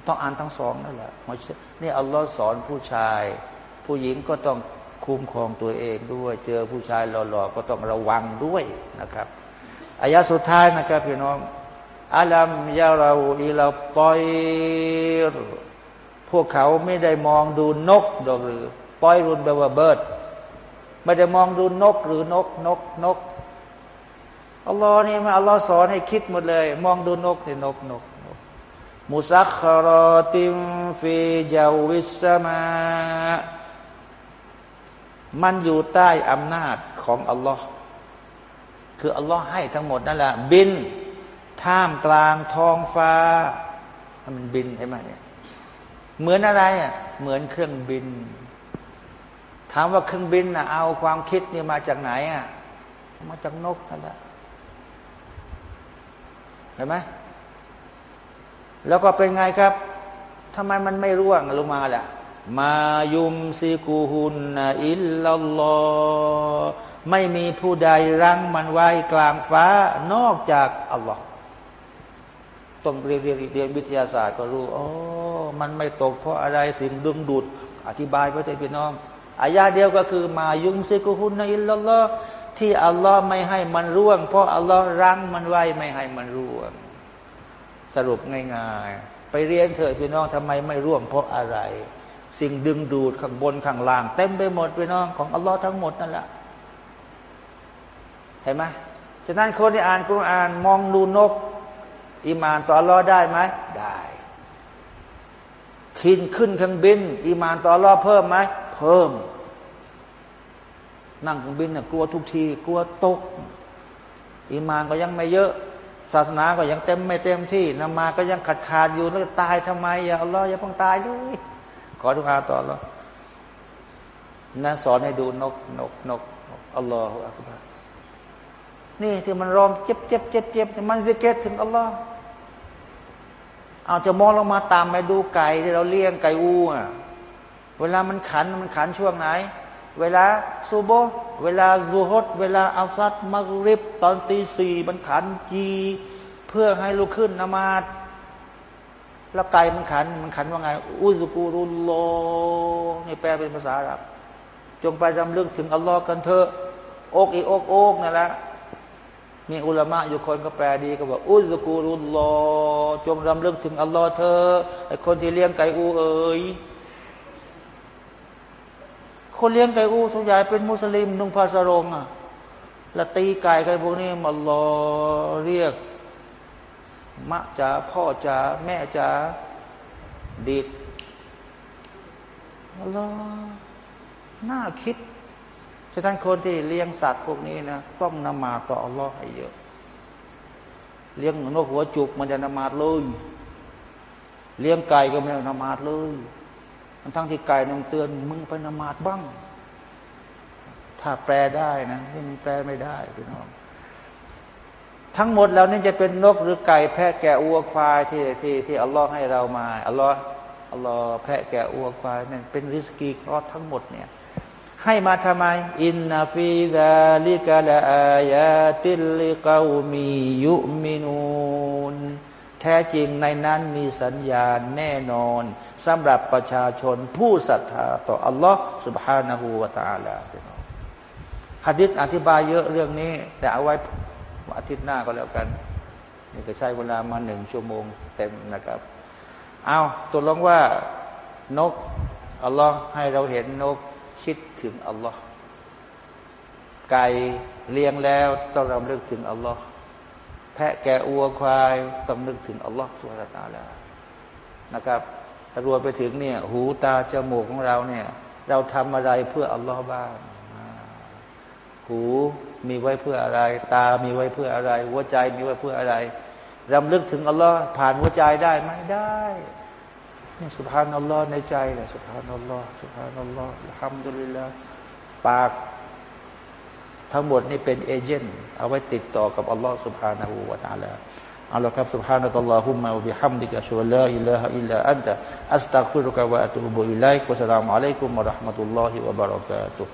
ต้องอ่านทั้งสองนั่นแหละนี่อัลลอฮ์สอนผู้ชาย ผู้หญิงก็ต้องคุ้มครองตัวเองด้วย เจอผู้ชายหล่อๆก็ต้องระวังด้วยนะครับอายะสุดท้ายนะครับพี่น้องอัลัมยาเราอิลาตอยพวกเขาไม่ได้มองดูนกดอกหรือปอยรุนแปลว่าเบิร์ดไม่ได้มองดูนกหรือนกนกนก อัลลอฮ์นี่มาอัลลอฮ์สอนให้คิดหมดเลย มองดูนกที่นกนกนกมุสักคารติมฟีจาวิสมา มันอยู่ใต้อำนาจของอัลลอฮ์คืออัลลอฮ์ให้ทั้งหมดนั่นแหละ บิน ท่ามกลางท้องฟ้า มันบินใช่ไหมเนี่ยเหมือนอะไรอะเหมือนเครื่องบิน ถามว่าเครื่องบินน่ะเอาความคิดนี่มาจากไหนอะมาจากนกนั่นแหละ เห็นไหมแล้วก็เป็นไงครับทำไมมันไม่ร่วงลงมาล่ะ มายุมซิกูฮุนอิลลัลลอไม่มีผู้ใดรั้งมันไว้กลางฟ้านอกจากอัลลอฮ์ต้องเรียนเรียนเรียนวิทยาศาสตร์ก็รู้อ๋อมันไม่ตกเพราะอะไรสิ่งดึงดูด อธิบายไว้ใจพี่น้องอายาเดียวก็คือ มายุงซิกุฮุนอิลลอฮ์ ที่อัลลอฮ์ไม่ให้มันร่วง เพราะอัลลอฮ์รั้งมันไว้ไม่ให้มันร่วง สรุปง่ายๆ ไปเรียนเถิดพี่น้องทำไมไม่ร่วงเพราะอะไร สิ่งดึงดูดข้างบนข้างล่าง เต็มไปหมดพี่น้องของอัลลอฮ์ทั้งหมดนั่นแหละเห็นไหมฉะนั้นคนที่อ่านกุรอานมองดูนกอิมานต่ออัลลอฮ์ได้ไหมได้ขินขึ้นเครื่องบินอิมานต่ออัลลอฮ์เพิ่มไหมเพิ่ม นั่งเครื่องบินเนี่ยกลัวทุกที กลัวตกอิมานก็ยังไม่เยอะ ศาสนาก็ยังเต็มไม่เต็มที่นมาก็ยังขาดขาดอยู่แล้วตายทำไมอย่าอัลลอฮ์อย่าเพิ่งตายด้วยขอทุกอาต่ออัลลอฮ์นั่นสอนให้ดูนกนกนกอัลลอฮฺอักบารนี่ที่มันร้องเจ็บเจ็บเจ็บเจ็บมันจะเก็ตถึงอัลลอฮ์เอาจะมองลงมาตามไปดูไก่ที่เราเลี้ยงไก่อูอะเวลามันขันมันขันช่วงไหน เวลาซูโบเวลาซูฮดเวลาอัลซัดมักริบ ตอนตีสี่มันขันจีเพื่อให้ลุกขึ้นนมาดแล้วไก่มันขัน มันขันว่าไง อุซกูรุลโลนี่แปลเป็นภาษาอาหรับ จงไปจำลึกถึงอัลลอฮ์กันเถอะอกอีอกอกนั่นแหละมีอุลามะอยู่คนก็แปลดีก็บอกอุซกูรุลลอจงรำลึกถึงอัลลอฮ์เธอไอคนที่เลี้ยงไก่อูเอ๋ย คนเลี้ยงไก่อูส่วนใหญ่เป็นมุสลิมนุ่งผ้าสรงอะละตีไก่ไก่พวกนี้มัลอเรียก มะจ๋าพ่อจ๋าแม่จ๋าดิดอัลอน่าคิดฉะนั้นคนที่เลี้ยงสัตว์พวกนี้นะต้องนมาต่ออัลลอฮ์ให้เยอะ เลี้ยงนกหัวจุกมันจะนมาดเลยเลี้ยงไก่ก็ไม่นมาดเลย ทั้งที่ไก่นงเตือนมึงไปนมาดบ้าง ถ้าแปลได้นะที่มันแปลไม่ได้พี่น้อง ทั้งหมดแล้วนี่จะเป็นนกหรือไก่แพะแกะวัวควายที่ที่ที่อัลลอฮ์ให้เรามาอัลลอฮ์อัลลอฮ์แพะแกะวัวควายนั่นเป็นริสกีครอสทั้งหมดเนี่ยให้มาทำไม อินนาฟีดาลิกาลาอายาติลิกามียุมินูน แท้จริงในนั้นมีสัญญาณแน่นอนสำหรับประชาชนผู้ศรัทธาต่ออัลลอฮ์ سبحانه และ تعالى ฮะดิษอธิบายเยอะเรื่องนี้ แต่เอาไว้อาทิตย์หน้าก็แล้วกัน นี่ก็ใช้เวลามาหนึ่งชั่วโมงเต็มนะครับ เอาตัวลงว่านกอัลลอฮ์ให้เราเห็นนกคิดถึงอัลลอฮ์ไก่เลี้ยงแล้วต้องรำลึกถึงอัลลอฮ์แ พะแกะอัวควายต้องนึกถึงอัลลอฮ์สุลตาลานะครับถ้ารวมไปถึงเนี่ย หูตาจมูกของเราเนี่ย เราทำอะไรเพื่ออัลลอฮ์บ้างหูมีไว้เพื่ออะไร ตามีไว้เพื่ออะไร หัวใจมีไว้เพื่ออะไรรำลึกถึงอัลลอฮ์ผ่านหัวใจได้ไหมได้นี่สุภานัลลอฮ์ในใจเลยสุภานัลลอฮ์สุภานัลลอฮ์ทำดุลิลละปาก ทั้งหมดนี่เป็นเอเจนต์เอาไว้ติดต่อกับอัลลอฮ์สุภานาหูวาตาลาเอาละครับ سبحانك اللهم وبحمدك أشهد أن لا إله إلا أنت أستغفرك وأتوب إليك والسلام عليكم ورحمة الله وبركاته